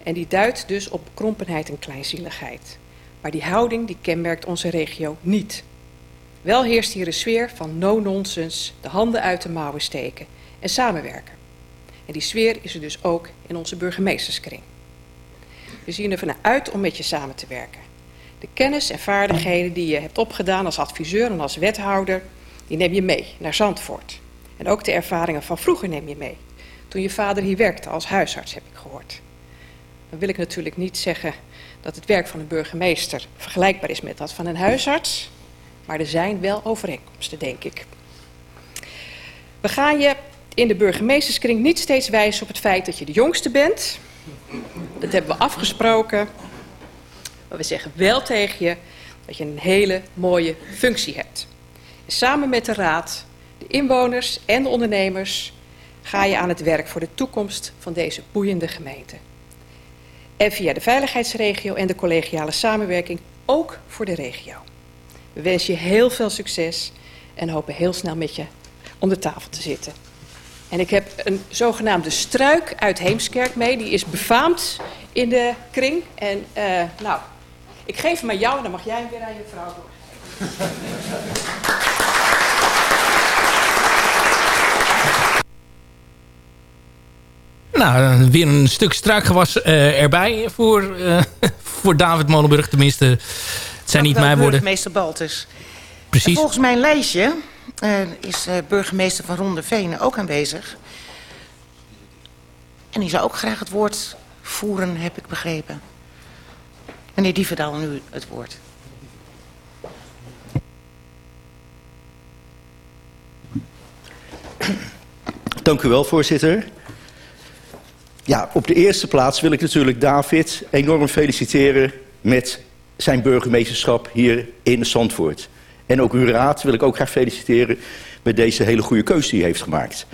En die duidt dus op bekrompenheid en kleinzieligheid. Maar die houding die kenmerkt onze regio niet. Wel heerst hier een sfeer van no-nonsense, de handen uit de mouwen steken en samenwerken. En die sfeer is er dus ook in onze burgemeesterskring. We zien ervan uit om met je samen te werken. De kennis en vaardigheden die je hebt opgedaan als adviseur en als wethouder, die neem je mee naar Zandvoort. En ook de ervaringen van vroeger neem je mee. Toen je vader hier werkte als huisarts, heb ik gehoord. Dan wil ik natuurlijk niet zeggen dat het werk van een burgemeester vergelijkbaar is met dat van een huisarts. Maar er zijn wel overeenkomsten, denk ik. We gaan je in de burgemeesterskring niet steeds wijzen op het feit dat je de jongste bent. Dat hebben we afgesproken. Maar we zeggen wel tegen je dat je een hele mooie functie hebt. samen met de raad, de inwoners en de ondernemers ga je aan het werk voor de toekomst van deze boeiende gemeente. En via de veiligheidsregio en de collegiale samenwerking ook voor de regio. We wensen je heel veel succes en hopen heel snel met je om de tafel te zitten. En ik heb een zogenaamde struik uit Heemskerk mee. Die is befaamd in de kring. En uh, nou, ik geef hem aan jou en dan mag jij hem weer aan je vrouw doorgeven. Nou, weer een stuk struikgewas uh, erbij voor, uh, voor David Molenburg. Tenminste, het zijn niet mijn woorden. Burgemeester Baltus. Precies. En volgens mijn lijstje is uh, burgemeester van Rondevenen ook aanwezig. En die zou ook graag het woord voeren, heb ik begrepen. Meneer Dievendaal, nu het woord. Dank u wel, voorzitter. Ja, op de eerste plaats wil ik natuurlijk David enorm feliciteren met zijn burgemeesterschap hier in Zandvoort. En ook uw raad wil ik ook graag feliciteren met deze hele goede keuze die u heeft gemaakt.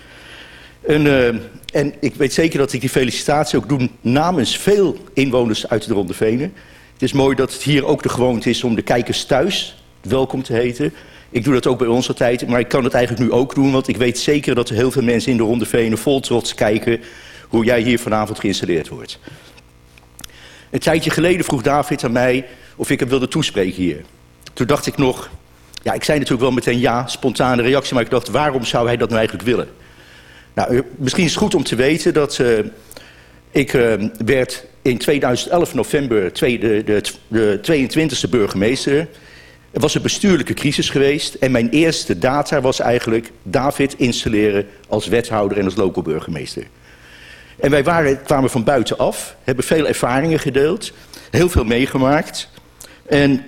En, uh, en ik weet zeker dat ik die felicitatie ook doe namens veel inwoners uit de Ronde Venen. Het is mooi dat het hier ook de gewoonte is om de kijkers thuis welkom te heten. Ik doe dat ook bij ons altijd, maar ik kan het eigenlijk nu ook doen... want ik weet zeker dat er heel veel mensen in de Ronde Venen vol trots kijken... hoe jij hier vanavond geïnstalleerd wordt. Een tijdje geleden vroeg David aan mij of ik hem wilde toespreken hier. Toen dacht ik nog, ja, ik zei natuurlijk wel meteen ja, spontane reactie, maar ik dacht, waarom zou hij dat nou eigenlijk willen? Nou, misschien is het goed om te weten dat uh, ik uh, werd in 2011 november twee, de, de, de 22e burgemeester. Er was een bestuurlijke crisis geweest en mijn eerste data was eigenlijk David installeren als wethouder en als local burgemeester. En wij waren, kwamen van buitenaf, hebben veel ervaringen gedeeld, heel veel meegemaakt. En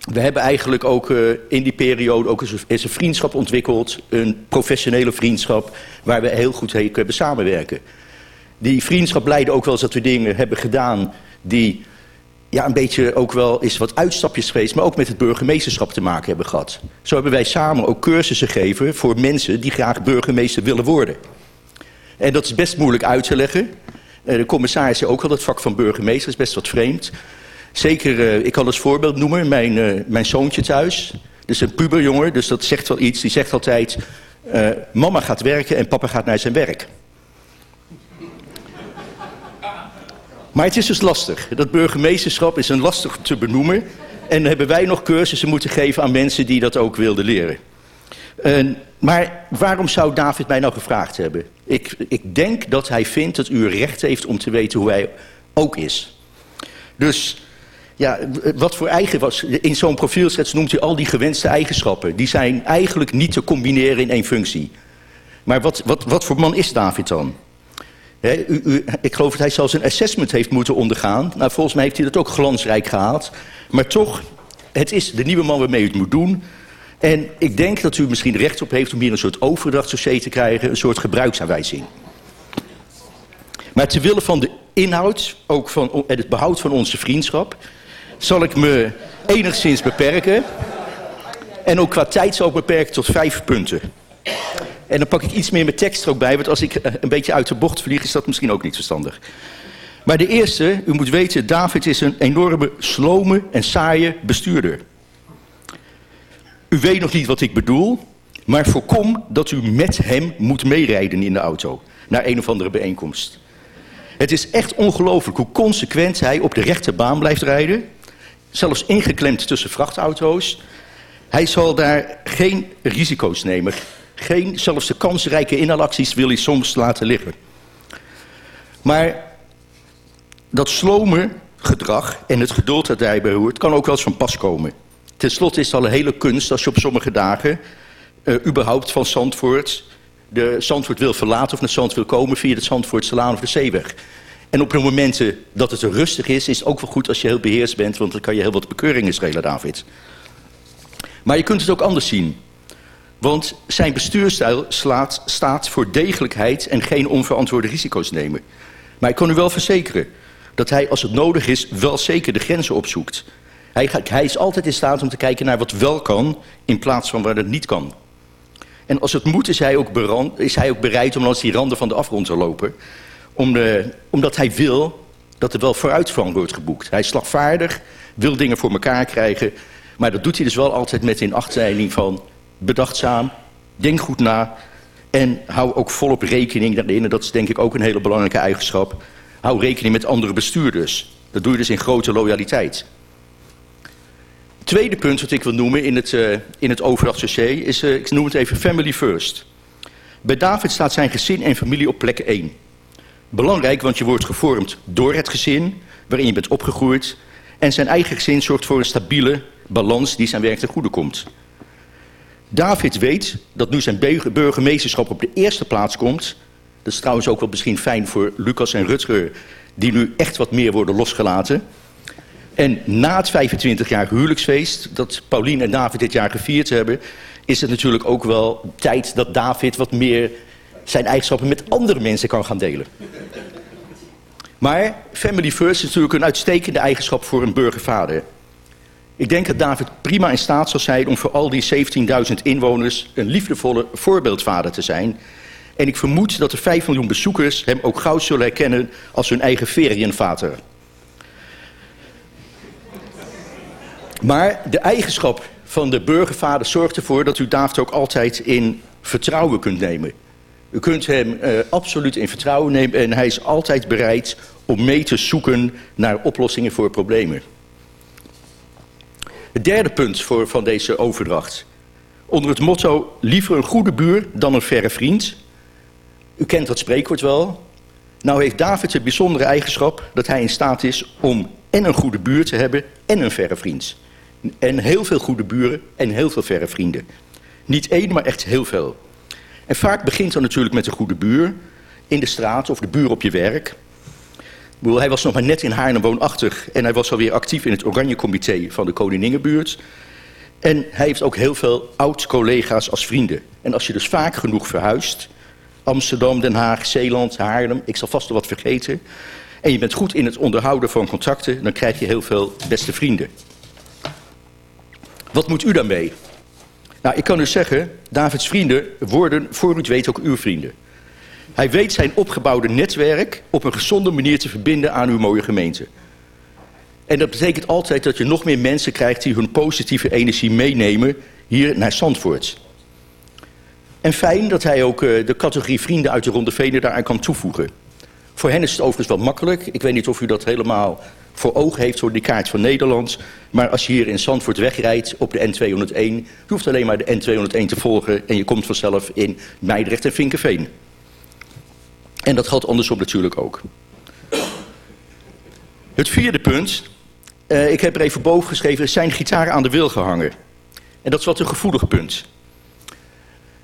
we hebben eigenlijk ook uh, in die periode ook eens, een vriendschap ontwikkeld, een professionele vriendschap, waar we heel goed heen hebben samenwerken. Die vriendschap leidde ook wel eens dat we dingen hebben gedaan die ja, een beetje ook wel is wat uitstapjes geweest, maar ook met het burgemeesterschap te maken hebben gehad. Zo hebben wij samen ook cursussen gegeven voor mensen die graag burgemeester willen worden. En dat is best moeilijk uit te leggen. Eh, de commissaris zei ook al, het vak van burgemeester is best wat vreemd. Zeker, uh, ik kan als voorbeeld noemen, mijn, uh, mijn zoontje thuis. Dus een puberjongen, dus dat zegt wel iets. Die zegt altijd, uh, mama gaat werken en papa gaat naar zijn werk. Maar het is dus lastig. Dat burgemeesterschap is een lastig te benoemen. En hebben wij nog cursussen moeten geven aan mensen die dat ook wilden leren. Maar waarom zou David mij nou gevraagd hebben? Ik, ik denk dat hij vindt dat u recht heeft om te weten hoe hij ook is. Dus ja, wat voor eigen was. In zo'n profielschets noemt hij al die gewenste eigenschappen. Die zijn eigenlijk niet te combineren in één functie. Maar wat, wat, wat voor man is David dan? U, u, ik geloof dat hij zelfs een assessment heeft moeten ondergaan. Nou, volgens mij heeft hij dat ook glansrijk gehaald. Maar toch, het is de nieuwe man waarmee u het moet doen. En ik denk dat u misschien recht op heeft om hier een soort overdrachtsdossier te krijgen. Een soort gebruiksaanwijzing. Maar ter wille van de inhoud, ook van het behoud van onze vriendschap... zal ik me enigszins beperken. En ook qua tijd zal ik beperken tot vijf punten. En dan pak ik iets meer mijn tekst er ook bij, want als ik een beetje uit de bocht vlieg, is dat misschien ook niet verstandig. Maar de eerste, u moet weten, David is een enorme slome en saaie bestuurder. U weet nog niet wat ik bedoel, maar voorkom dat u met hem moet meerijden in de auto naar een of andere bijeenkomst. Het is echt ongelooflijk hoe consequent hij op de rechte baan blijft rijden, zelfs ingeklemd tussen vrachtauto's. Hij zal daar geen risico's nemen. Geen, zelfs de kansrijke inhalacties wil hij soms laten liggen. Maar dat slome gedrag en het geduld dat daarbij hoort... kan ook wel eens van pas komen. Ten slotte is het al een hele kunst als je op sommige dagen... Uh, überhaupt van Zandvoort de Zandvoort wil verlaten of naar Zandvoort wil komen... via de Zandvoortselaan of de Zeeweg. En op de momenten dat het rustig is, is het ook wel goed als je heel beheerst bent... want dan kan je heel wat bekeuringen schelen, David. Maar je kunt het ook anders zien. Want zijn bestuurstijl slaat, staat voor degelijkheid en geen onverantwoorde risico's nemen. Maar ik kan u wel verzekeren dat hij, als het nodig is, wel zeker de grenzen opzoekt. Hij, hij is altijd in staat om te kijken naar wat wel kan, in plaats van waar het niet kan. En als het moet, is hij ook, is hij ook bereid om langs die randen van de afgrond te lopen. Om de, omdat hij wil dat er wel vooruitgang wordt geboekt. Hij is slagvaardig, wil dingen voor elkaar krijgen. Maar dat doet hij dus wel altijd met in van bedachtzaam, denk goed na en hou ook volop rekening daarin. Dat is denk ik ook een hele belangrijke eigenschap. Hou rekening met andere bestuurders. Dat doe je dus in grote loyaliteit. Tweede punt wat ik wil noemen in het, uh, in het is, uh, ik noem het even family first. Bij David staat zijn gezin en familie op plek 1. Belangrijk, want je wordt gevormd door het gezin waarin je bent opgegroeid. En zijn eigen gezin zorgt voor een stabiele balans die zijn werk ten goede komt. David weet dat nu zijn burgemeesterschap op de eerste plaats komt. Dat is trouwens ook wel misschien fijn voor Lucas en Rutger... die nu echt wat meer worden losgelaten. En na het 25 jaar huwelijksfeest... dat Paulien en David dit jaar gevierd hebben... is het natuurlijk ook wel tijd dat David wat meer zijn eigenschappen met andere mensen kan gaan delen. Maar family first is natuurlijk een uitstekende eigenschap voor een burgervader. Ik denk dat David prima in staat zal zijn om voor al die 17.000 inwoners een liefdevolle voorbeeldvader te zijn. En ik vermoed dat de 5 miljoen bezoekers hem ook gauw zullen herkennen als hun eigen ferienvader. Maar de eigenschap van de burgervader zorgt ervoor dat u David ook altijd in vertrouwen kunt nemen. U kunt hem uh, absoluut in vertrouwen nemen en hij is altijd bereid om mee te zoeken naar oplossingen voor problemen. Het derde punt voor, van deze overdracht. Onder het motto liever een goede buur dan een verre vriend. U kent dat spreekwoord wel. Nou heeft David de bijzondere eigenschap dat hij in staat is om en een goede buur te hebben en een verre vriend. En heel veel goede buren en heel veel verre vrienden. Niet één, maar echt heel veel. En vaak begint dan natuurlijk met een goede buur in de straat of de buur op je werk. Hij was nog maar net in Haarlem woonachtig en hij was alweer actief in het Oranje Comité van de Koninginnebuurt. En hij heeft ook heel veel oud-collega's als vrienden. En als je dus vaak genoeg verhuist, Amsterdam, Den Haag, Zeeland, Haarlem, ik zal vast wel wat vergeten. En je bent goed in het onderhouden van contacten, dan krijg je heel veel beste vrienden. Wat moet u daarmee? Nou, ik kan dus zeggen, Davids vrienden worden voor u het weet ook uw vrienden. Hij weet zijn opgebouwde netwerk op een gezonde manier te verbinden aan uw mooie gemeente. En dat betekent altijd dat je nog meer mensen krijgt die hun positieve energie meenemen hier naar Zandvoort. En fijn dat hij ook eh, de categorie vrienden uit de Ronde Venen daaraan kan toevoegen. Voor hen is het overigens wel makkelijk. Ik weet niet of u dat helemaal voor ogen heeft door die kaart van Nederland. Maar als je hier in Zandvoort wegrijdt op de N201... je hoeft alleen maar de N201 te volgen... en je komt vanzelf in Meidrecht en Vinkenveen. En dat geldt andersom natuurlijk ook. Het vierde punt. Uh, ik heb er even boven geschreven... zijn gitaren aan de wil gehangen. En dat is wat een gevoelig punt.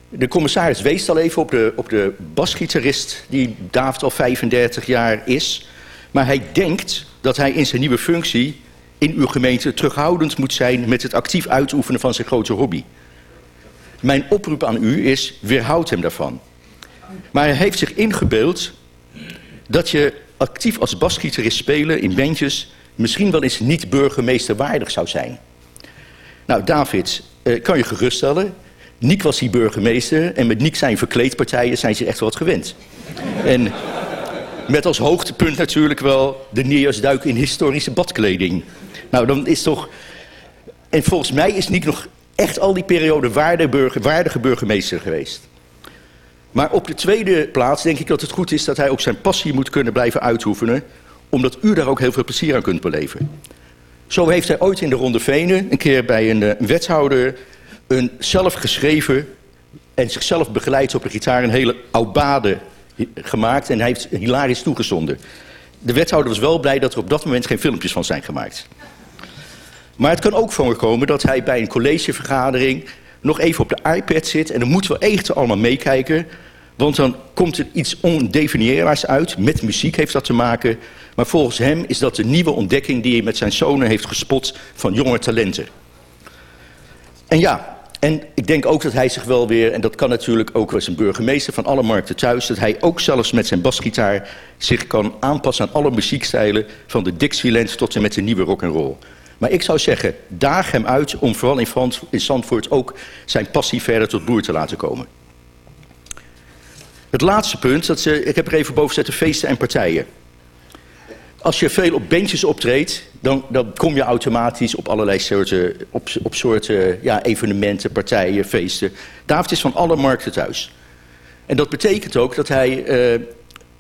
De commissaris wees al even op de, op de basgitarist... die David al 35 jaar is... Maar hij denkt dat hij in zijn nieuwe functie in uw gemeente terughoudend moet zijn met het actief uitoefenen van zijn grote hobby. Mijn oproep aan u is, weerhoud hem daarvan. Maar hij heeft zich ingebeeld dat je actief als basgitarist spelen in bandjes misschien wel eens niet burgemeesterwaardig zou zijn. Nou, David, eh, kan je geruststellen. Niek was die burgemeester en met Niek zijn verkleedpartijen zijn ze echt wat gewend. En met als hoogtepunt natuurlijk wel de neersduik in historische badkleding. Nou, dan is toch... En volgens mij is Niek nog echt al die periode waardige, burgemeester geweest. Maar op de tweede plaats denk ik dat het goed is dat hij ook zijn passie moet kunnen blijven uitoefenen. Omdat u daar ook heel veel plezier aan kunt beleven. Zo heeft hij ooit in de Ronde Venen een keer bij een, een wethouder een zelfgeschreven en zichzelf begeleid op de gitaar een hele aubade gemaakt en hij heeft hilarisch toegezonden. De wethouder was wel blij dat er op dat moment geen filmpjes van zijn gemaakt. Maar het kan ook voorkomen dat hij bij een collegevergadering nog even op de iPad zit... en dan moeten we echt allemaal meekijken... want dan komt er iets ondefinieerbaars uit. Met muziek heeft dat te maken. Maar volgens hem is dat de nieuwe ontdekking die hij met zijn zonen heeft gespot... van jonge talenten. En ja, en ik denk ook dat hij zich wel weer, en dat kan natuurlijk ook als een burgemeester van alle markten thuis, dat hij ook zelfs met zijn basgitaar zich kan aanpassen aan alle muziekstijlen, van de Dixieland tot en met de nieuwe rock and roll. Maar ik zou zeggen, daag hem uit om vooral in, Frans, in Zandvoort ook zijn passie verder tot boer te laten komen. Het laatste punt, dat ze, ik heb er even boven zetten, feesten en partijen als je veel op bandjes optreedt, dan, dan kom je automatisch op allerlei soorten, op, op soorten ja, evenementen, partijen, feesten. David is van alle markten thuis. En dat betekent ook dat hij uh,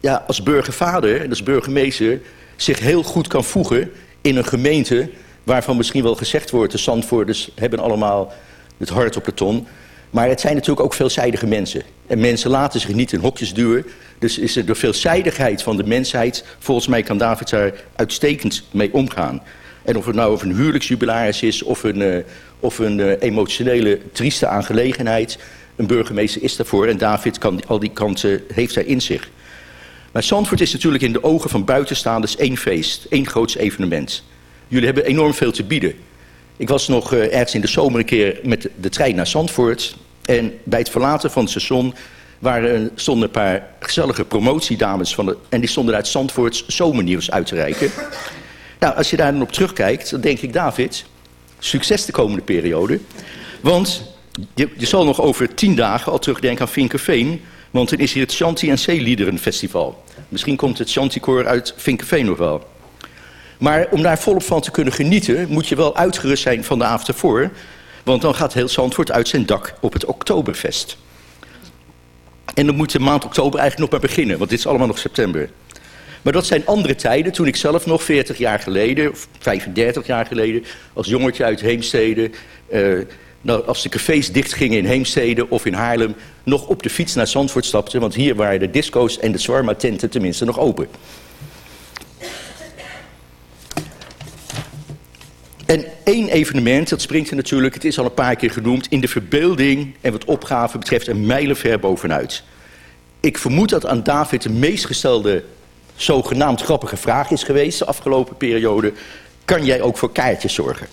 ja, als burgervader en als burgemeester zich heel goed kan voegen in een gemeente waarvan misschien wel gezegd wordt, de Zandvoorters hebben allemaal het hart op de ton. Maar het zijn natuurlijk ook veelzijdige mensen. En mensen laten zich niet in hokjes duwen. Dus is er de veelzijdigheid van de mensheid... volgens mij kan David daar uitstekend mee omgaan. En of het nou over een huwelijksjubilaris is... of een, uh, of een uh, emotionele, trieste aangelegenheid... een burgemeester is daarvoor. En David kan al die kanten, heeft hij in zich. Maar Zandvoort is natuurlijk in de ogen van buitenstaanders één feest. één groots evenement. Jullie hebben enorm veel te bieden. Ik was nog uh, ergens in de zomer een keer met de trein naar Zandvoort. En bij het verlaten van het station waren, stonden een paar gezellige promotiedames... Van de, en die stonden uit Zandvoorts zomernieuws uit te reiken. Nou, als je daar dan op terugkijkt, dan denk ik... David, succes de komende periode. Want je, je zal nog over tien dagen al terugdenken aan Vinkerveen... want dan is hier het Shanti en Zeeliederen Festival. Misschien komt het Shanti-koor uit Vinkerveen nog wel. Maar om daar volop van te kunnen genieten... moet je wel uitgerust zijn van de avond ervoor... want dan gaat heel Zandvoort uit zijn dak op het Oktoberfest. En dan moet de maand oktober eigenlijk nog maar beginnen... want dit is allemaal nog september. Maar dat zijn andere tijden. Toen ik zelf nog 40 jaar geleden, of 35 jaar geleden... als jongetje uit Heemstede... Uh, nou, als de cafés dichtgingen in Heemstede of in Haarlem... nog op de fiets naar Zandvoort stapte... want hier waren de disco's en de zwarma-tenten tenminste nog open. En één evenement, dat springt er natuurlijk, het is al een paar keer genoemd... in de verbeelding en wat opgave betreft een mijlenver bovenuit. Ik vermoed dat aan David de meest gestelde zogenaamd grappige vraag is geweest... de afgelopen periode. Kan jij ook voor kaartjes zorgen?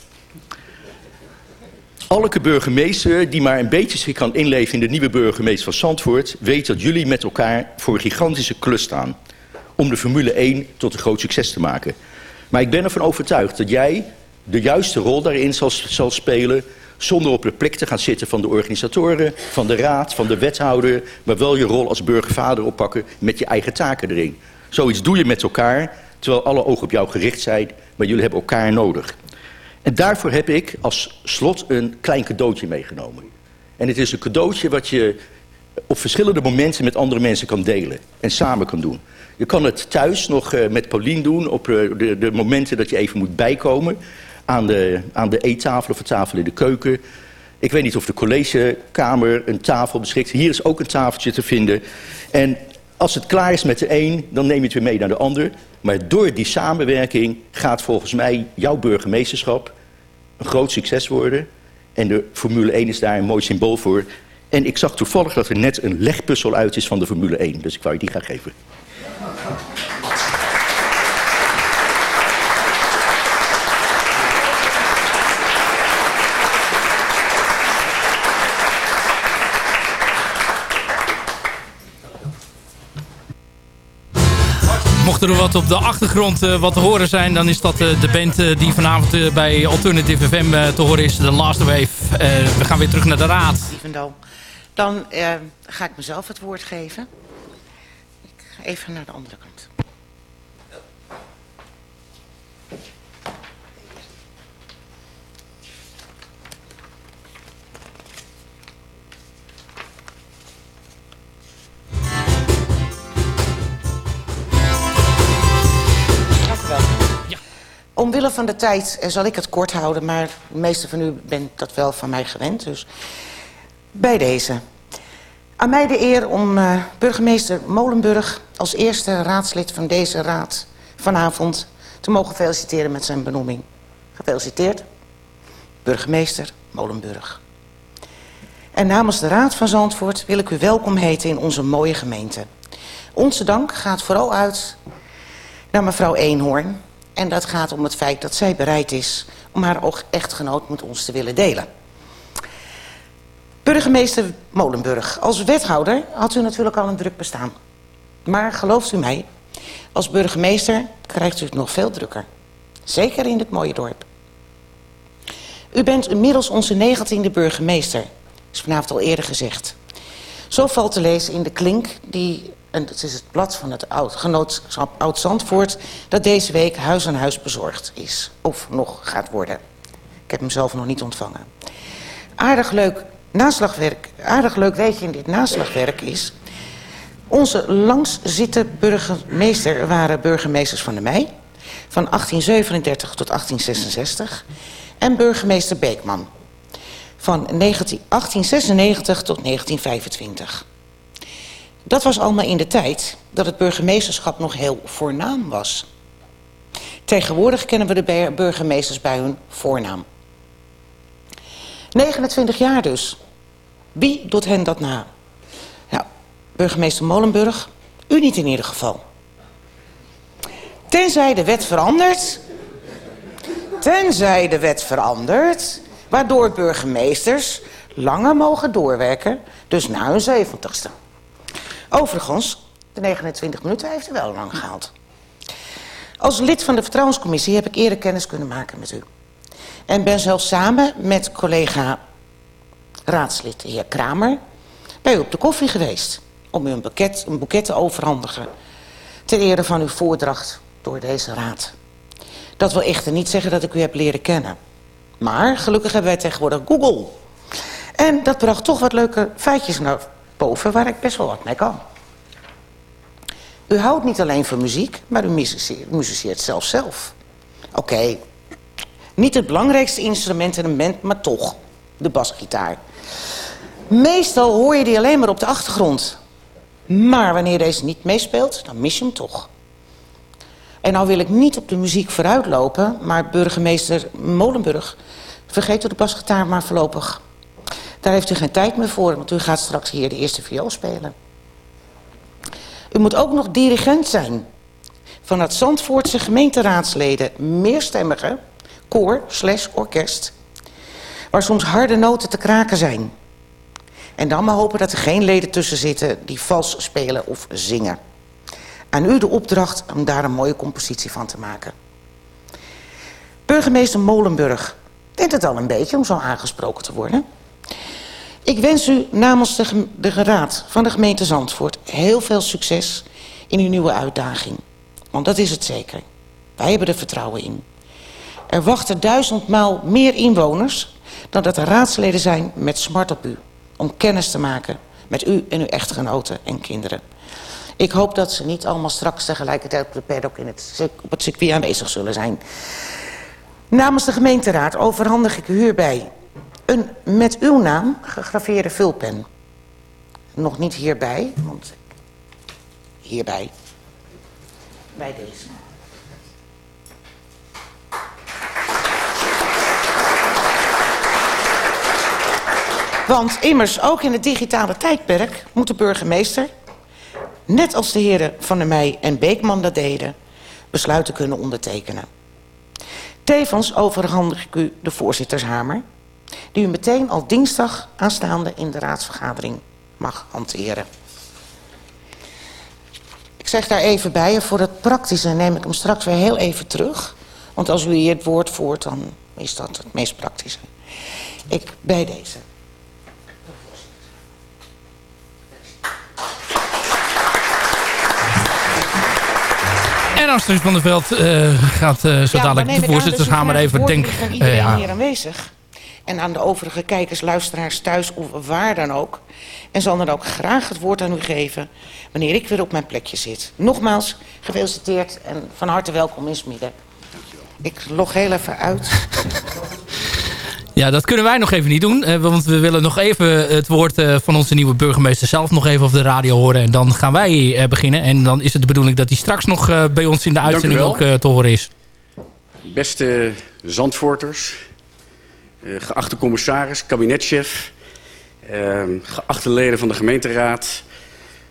Elke burgemeester die maar een beetje zich kan inleven in de nieuwe burgemeester van Zandvoort... weet dat jullie met elkaar voor een gigantische klus staan... om de Formule 1 tot een groot succes te maken. Maar ik ben ervan overtuigd dat jij de juiste rol daarin zal, zal spelen... zonder op de plek te gaan zitten van de organisatoren, van de raad, van de wethouder... maar wel je rol als burgervader oppakken met je eigen taken erin. Zoiets doe je met elkaar, terwijl alle ogen op jou gericht zijn... maar jullie hebben elkaar nodig. En daarvoor heb ik als slot een klein cadeautje meegenomen. En het is een cadeautje wat je op verschillende momenten met andere mensen kan delen. En samen kan doen. Je kan het thuis nog uh, met Paulien doen op uh, de, de, momenten dat je even moet bijkomen. Aan de, aan de eettafel of de tafel in de keuken. Ik weet niet of de collegekamer een tafel beschikt. Hier is ook een tafeltje te vinden. En als het klaar is met de een, dan neem je het weer mee naar de ander. Maar door die samenwerking gaat volgens mij jouw burgemeesterschap een groot succes worden. En de Formule 1 is daar een mooi symbool voor. En ik zag toevallig dat er net een legpuzzel uit is van de Formule 1. Dus ik wou je die gaan geven. Mocht er wat op de achtergrond uh, wat te horen zijn... dan is dat uh, de band uh, die vanavond bij Alternative FM te horen is. De Last Wave. we gaan weer terug naar de raad. Dan ga ik mezelf het woord geven. Ik ga even naar de andere kant. Omwille van de tijd zal ik het kort houden, maar de meeste van u bent dat wel van mij gewend. Dus bij deze. Aan mij de eer om uh, burgemeester Molenburg als eerste raadslid van deze raad vanavond te mogen feliciteren met zijn benoeming. Gefeliciteerd, burgemeester Molenburg. En namens de Raad van Zandvoort wil ik u welkom heten in onze mooie gemeente. Onze dank gaat vooral uit naar mevrouw Eenhoorn, en dat gaat om het feit dat zij bereid is om haar echtgenoot met ons te willen delen. Burgemeester Molenburg, als wethouder had u natuurlijk al een druk bestaan. Maar gelooft u mij, als burgemeester krijgt u het nog veel drukker. Zeker in dit mooie dorp. U bent inmiddels onze negentiende burgemeester. is vanavond al eerder gezegd. Zo valt te lezen in de klink die en het is het blad van het oud, genootschap Oud-Zandvoort... dat deze week huis aan huis bezorgd is. Of nog gaat worden. Ik heb hem zelf nog niet ontvangen. Aardig leuk naslagwerk, aardig leuk weetje in dit naslagwerk is... Onze langszitten burgemeester waren burgemeesters van de Mei... van 1837 tot 1866... en burgemeester Beekman van 1896 tot 1925... Dat was allemaal in de tijd dat het burgemeesterschap nog heel voornaam was. Tegenwoordig kennen we de burgemeesters bij hun voornaam. 29 jaar dus. Wie doet hen dat na? Nou, burgemeester Molenburg, u niet in ieder geval. Tenzij de wet verandert... Tenzij de wet verandert... waardoor burgemeesters langer mogen doorwerken... dus na hun zeventigste. Overigens, de 29 minuten heeft u wel lang gehaald. Als lid van de Vertrouwenscommissie heb ik eerder kennis kunnen maken met u. En ben zelfs samen met collega raadslid, de heer Kramer, bij u op de koffie geweest. Om u een boeket, een boeket te overhandigen. Ter ere van uw voordracht door deze raad. Dat wil echter niet zeggen dat ik u heb leren kennen. Maar gelukkig hebben wij tegenwoordig Google. En dat bracht toch wat leuke feitjes naar waar ik best wel wat mee kan. U houdt niet alleen van muziek, maar u muziceert, zelf zelf. Oké, niet het belangrijkste instrument in een band, maar toch. De basgitaar. Meestal hoor je die alleen maar op de achtergrond. Maar wanneer deze niet meespeelt, dan mis je hem toch. En nou wil ik niet op de muziek vooruitlopen, maar burgemeester Molenburg vergeet de basgitaar maar voorlopig. Daar heeft u geen tijd meer voor, want u gaat straks hier de eerste viool spelen. U moet ook nog dirigent zijn van het Zandvoortse gemeenteraadsleden meerstemmige koor slash orkest, waar soms harde noten te kraken zijn. En dan maar hopen dat er geen leden tussen zitten die vals spelen of zingen. Aan u de opdracht om daar een mooie compositie van te maken. Burgemeester Molenburg denkt het al een beetje om zo aangesproken te worden. Ik wens u namens de, de raad van de gemeente Zandvoort heel veel succes in uw nieuwe uitdaging. Want dat is het zeker. Wij hebben er vertrouwen in. Er wachten duizendmaal meer inwoners dan dat er raadsleden zijn met smart op u. Om kennis te maken met u en uw echtgenoten en kinderen. Ik hoop dat ze niet allemaal straks tegelijkertijd op de paddock in het, op het circuit aanwezig zullen zijn. Namens de gemeenteraad overhandig ik u hierbij een met uw naam gegraveerde vulpen. Nog niet hierbij, want hierbij. Bij deze. Want immers, ook in het digitale tijdperk moet de burgemeester, net als de heren Van der Meij en Beekman dat deden, besluiten kunnen ondertekenen. Tevens overhandig ik u de voorzittershamer, die u meteen al dinsdag aanstaande in de raadsvergadering mag hanteren. Ik zeg daar even bij, voor het praktische neem ik hem straks weer heel even terug. Want als u hier het woord voert, dan is dat het meest praktische. Ik bij deze. En Astrid van der Veld uh, gaat uh, zo dadelijk de voorzittershamer even denk. Uh, iedereen ja. hier aanwezig. En aan de overige kijkers, luisteraars thuis of waar dan ook. En zal dan ook graag het woord aan u geven wanneer ik weer op mijn plekje zit. Nogmaals, gefeliciteerd en van harte welkom in Smiden. Ik log heel even uit. Ja, dat kunnen wij nog even niet doen. Eh, want we willen nog even het woord eh, van onze nieuwe burgemeester zelf nog even op de radio horen. En dan gaan wij eh, beginnen. En dan is het de bedoeling dat hij straks nog bij ons in de uitzending ook te horen is. Beste Zandvoorters, geachte commissaris, kabinetchef, geachte leden van de gemeenteraad,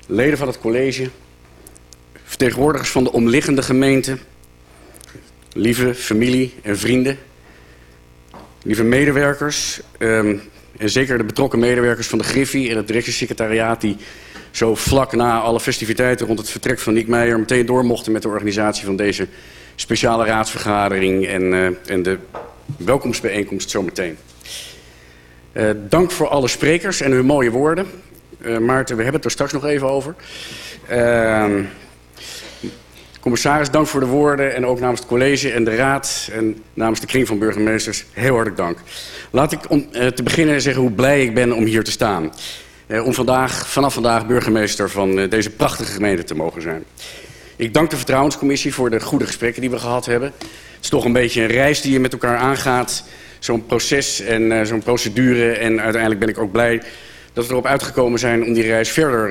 leden van het college, vertegenwoordigers van de omliggende gemeenten, lieve familie en vrienden lieve medewerkers... Um, en zeker de betrokken medewerkers van de Griffie en het directiesecretariaat... die zo vlak na alle festiviteiten rond het vertrek van Niek Meijer... meteen door mochten met de organisatie van deze speciale raadsvergadering... en, uh, en de welkomstbijeenkomst zometeen. Uh, dank voor alle sprekers en hun mooie woorden. Uh, Maarten, we hebben het er straks nog even over. Uh, Commissaris, dank voor de woorden en ook namens het college en de raad en namens de kring van burgemeesters heel hartelijk dank. Laat ik om uh, te beginnen zeggen hoe blij ik ben om hier te staan. Om vandaag, vanaf vandaag burgemeester van deze prachtige gemeente te mogen zijn. Ik dank de Vertrouwenscommissie voor de goede gesprekken die we gehad hebben. Is toch een beetje een reis die je met elkaar aangaat. Zo'n proces en zo'n procedure. En uiteindelijk ben ik ook blij dat we erop uitgekomen zijn om die reis verder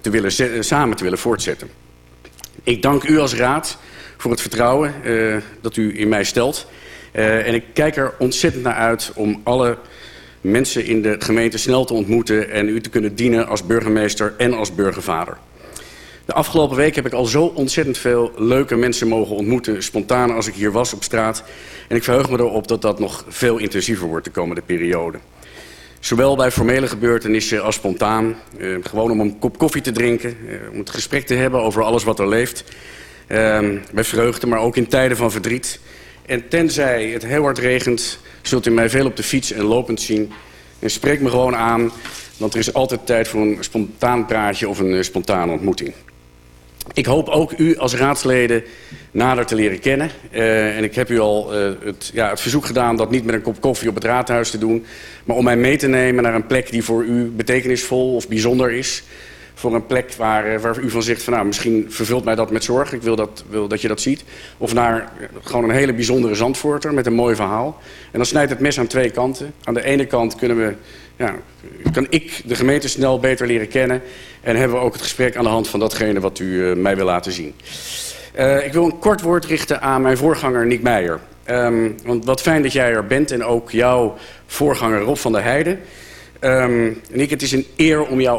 te willen samen te willen voortzetten. Ik dank u als raad voor het vertrouwen dat u in mij stelt. En ik kijk er ontzettend naar uit om alle mensen in de gemeente snel te ontmoeten... en u te kunnen dienen als burgemeester en als burgervader. De afgelopen week heb ik al zo ontzettend veel leuke mensen mogen ontmoeten... spontaan als ik hier was op straat. En ik verheug me erop dat dat nog veel intensiever wordt de komende periode. Zowel bij formele gebeurtenissen als spontaan. Uh, gewoon om een kop koffie te drinken. Uh, om het gesprek te hebben over alles wat er leeft. Bij vreugde, maar ook in tijden van verdriet. En tenzij het heel hard regent, zult u mij veel op de fiets en lopend zien. En spreek me gewoon aan, want er is altijd tijd voor een spontaan praatje of een uh, spontane ontmoeting. Ik hoop ook u als raadsleden nader te leren kennen. Uh, en ik heb u al uh, het, ja, het verzoek gedaan dat niet met een kop koffie op het raadhuis te doen... maar om mij mee te nemen naar een plek die voor u betekenisvol of bijzonder is. Voor een plek waar, uh, waar u van zegt van nou, misschien vervult mij dat met zorg. Ik wil dat, wil dat je dat ziet. Of naar gewoon een hele bijzondere zandvoorter met een mooi verhaal. En dan snijdt het mes aan twee kanten. Aan de ene kant kunnen we ja, kan ik de gemeente snel beter leren kennen... en hebben we ook het gesprek aan de hand van datgene wat u uh, mij wil laten zien. Uh, ik wil een kort woord richten aan mijn voorganger Nick Meijer. Um, want wat fijn dat jij er bent en ook jouw voorganger Rob van der Heijden. Um, Nick, het is een eer om jou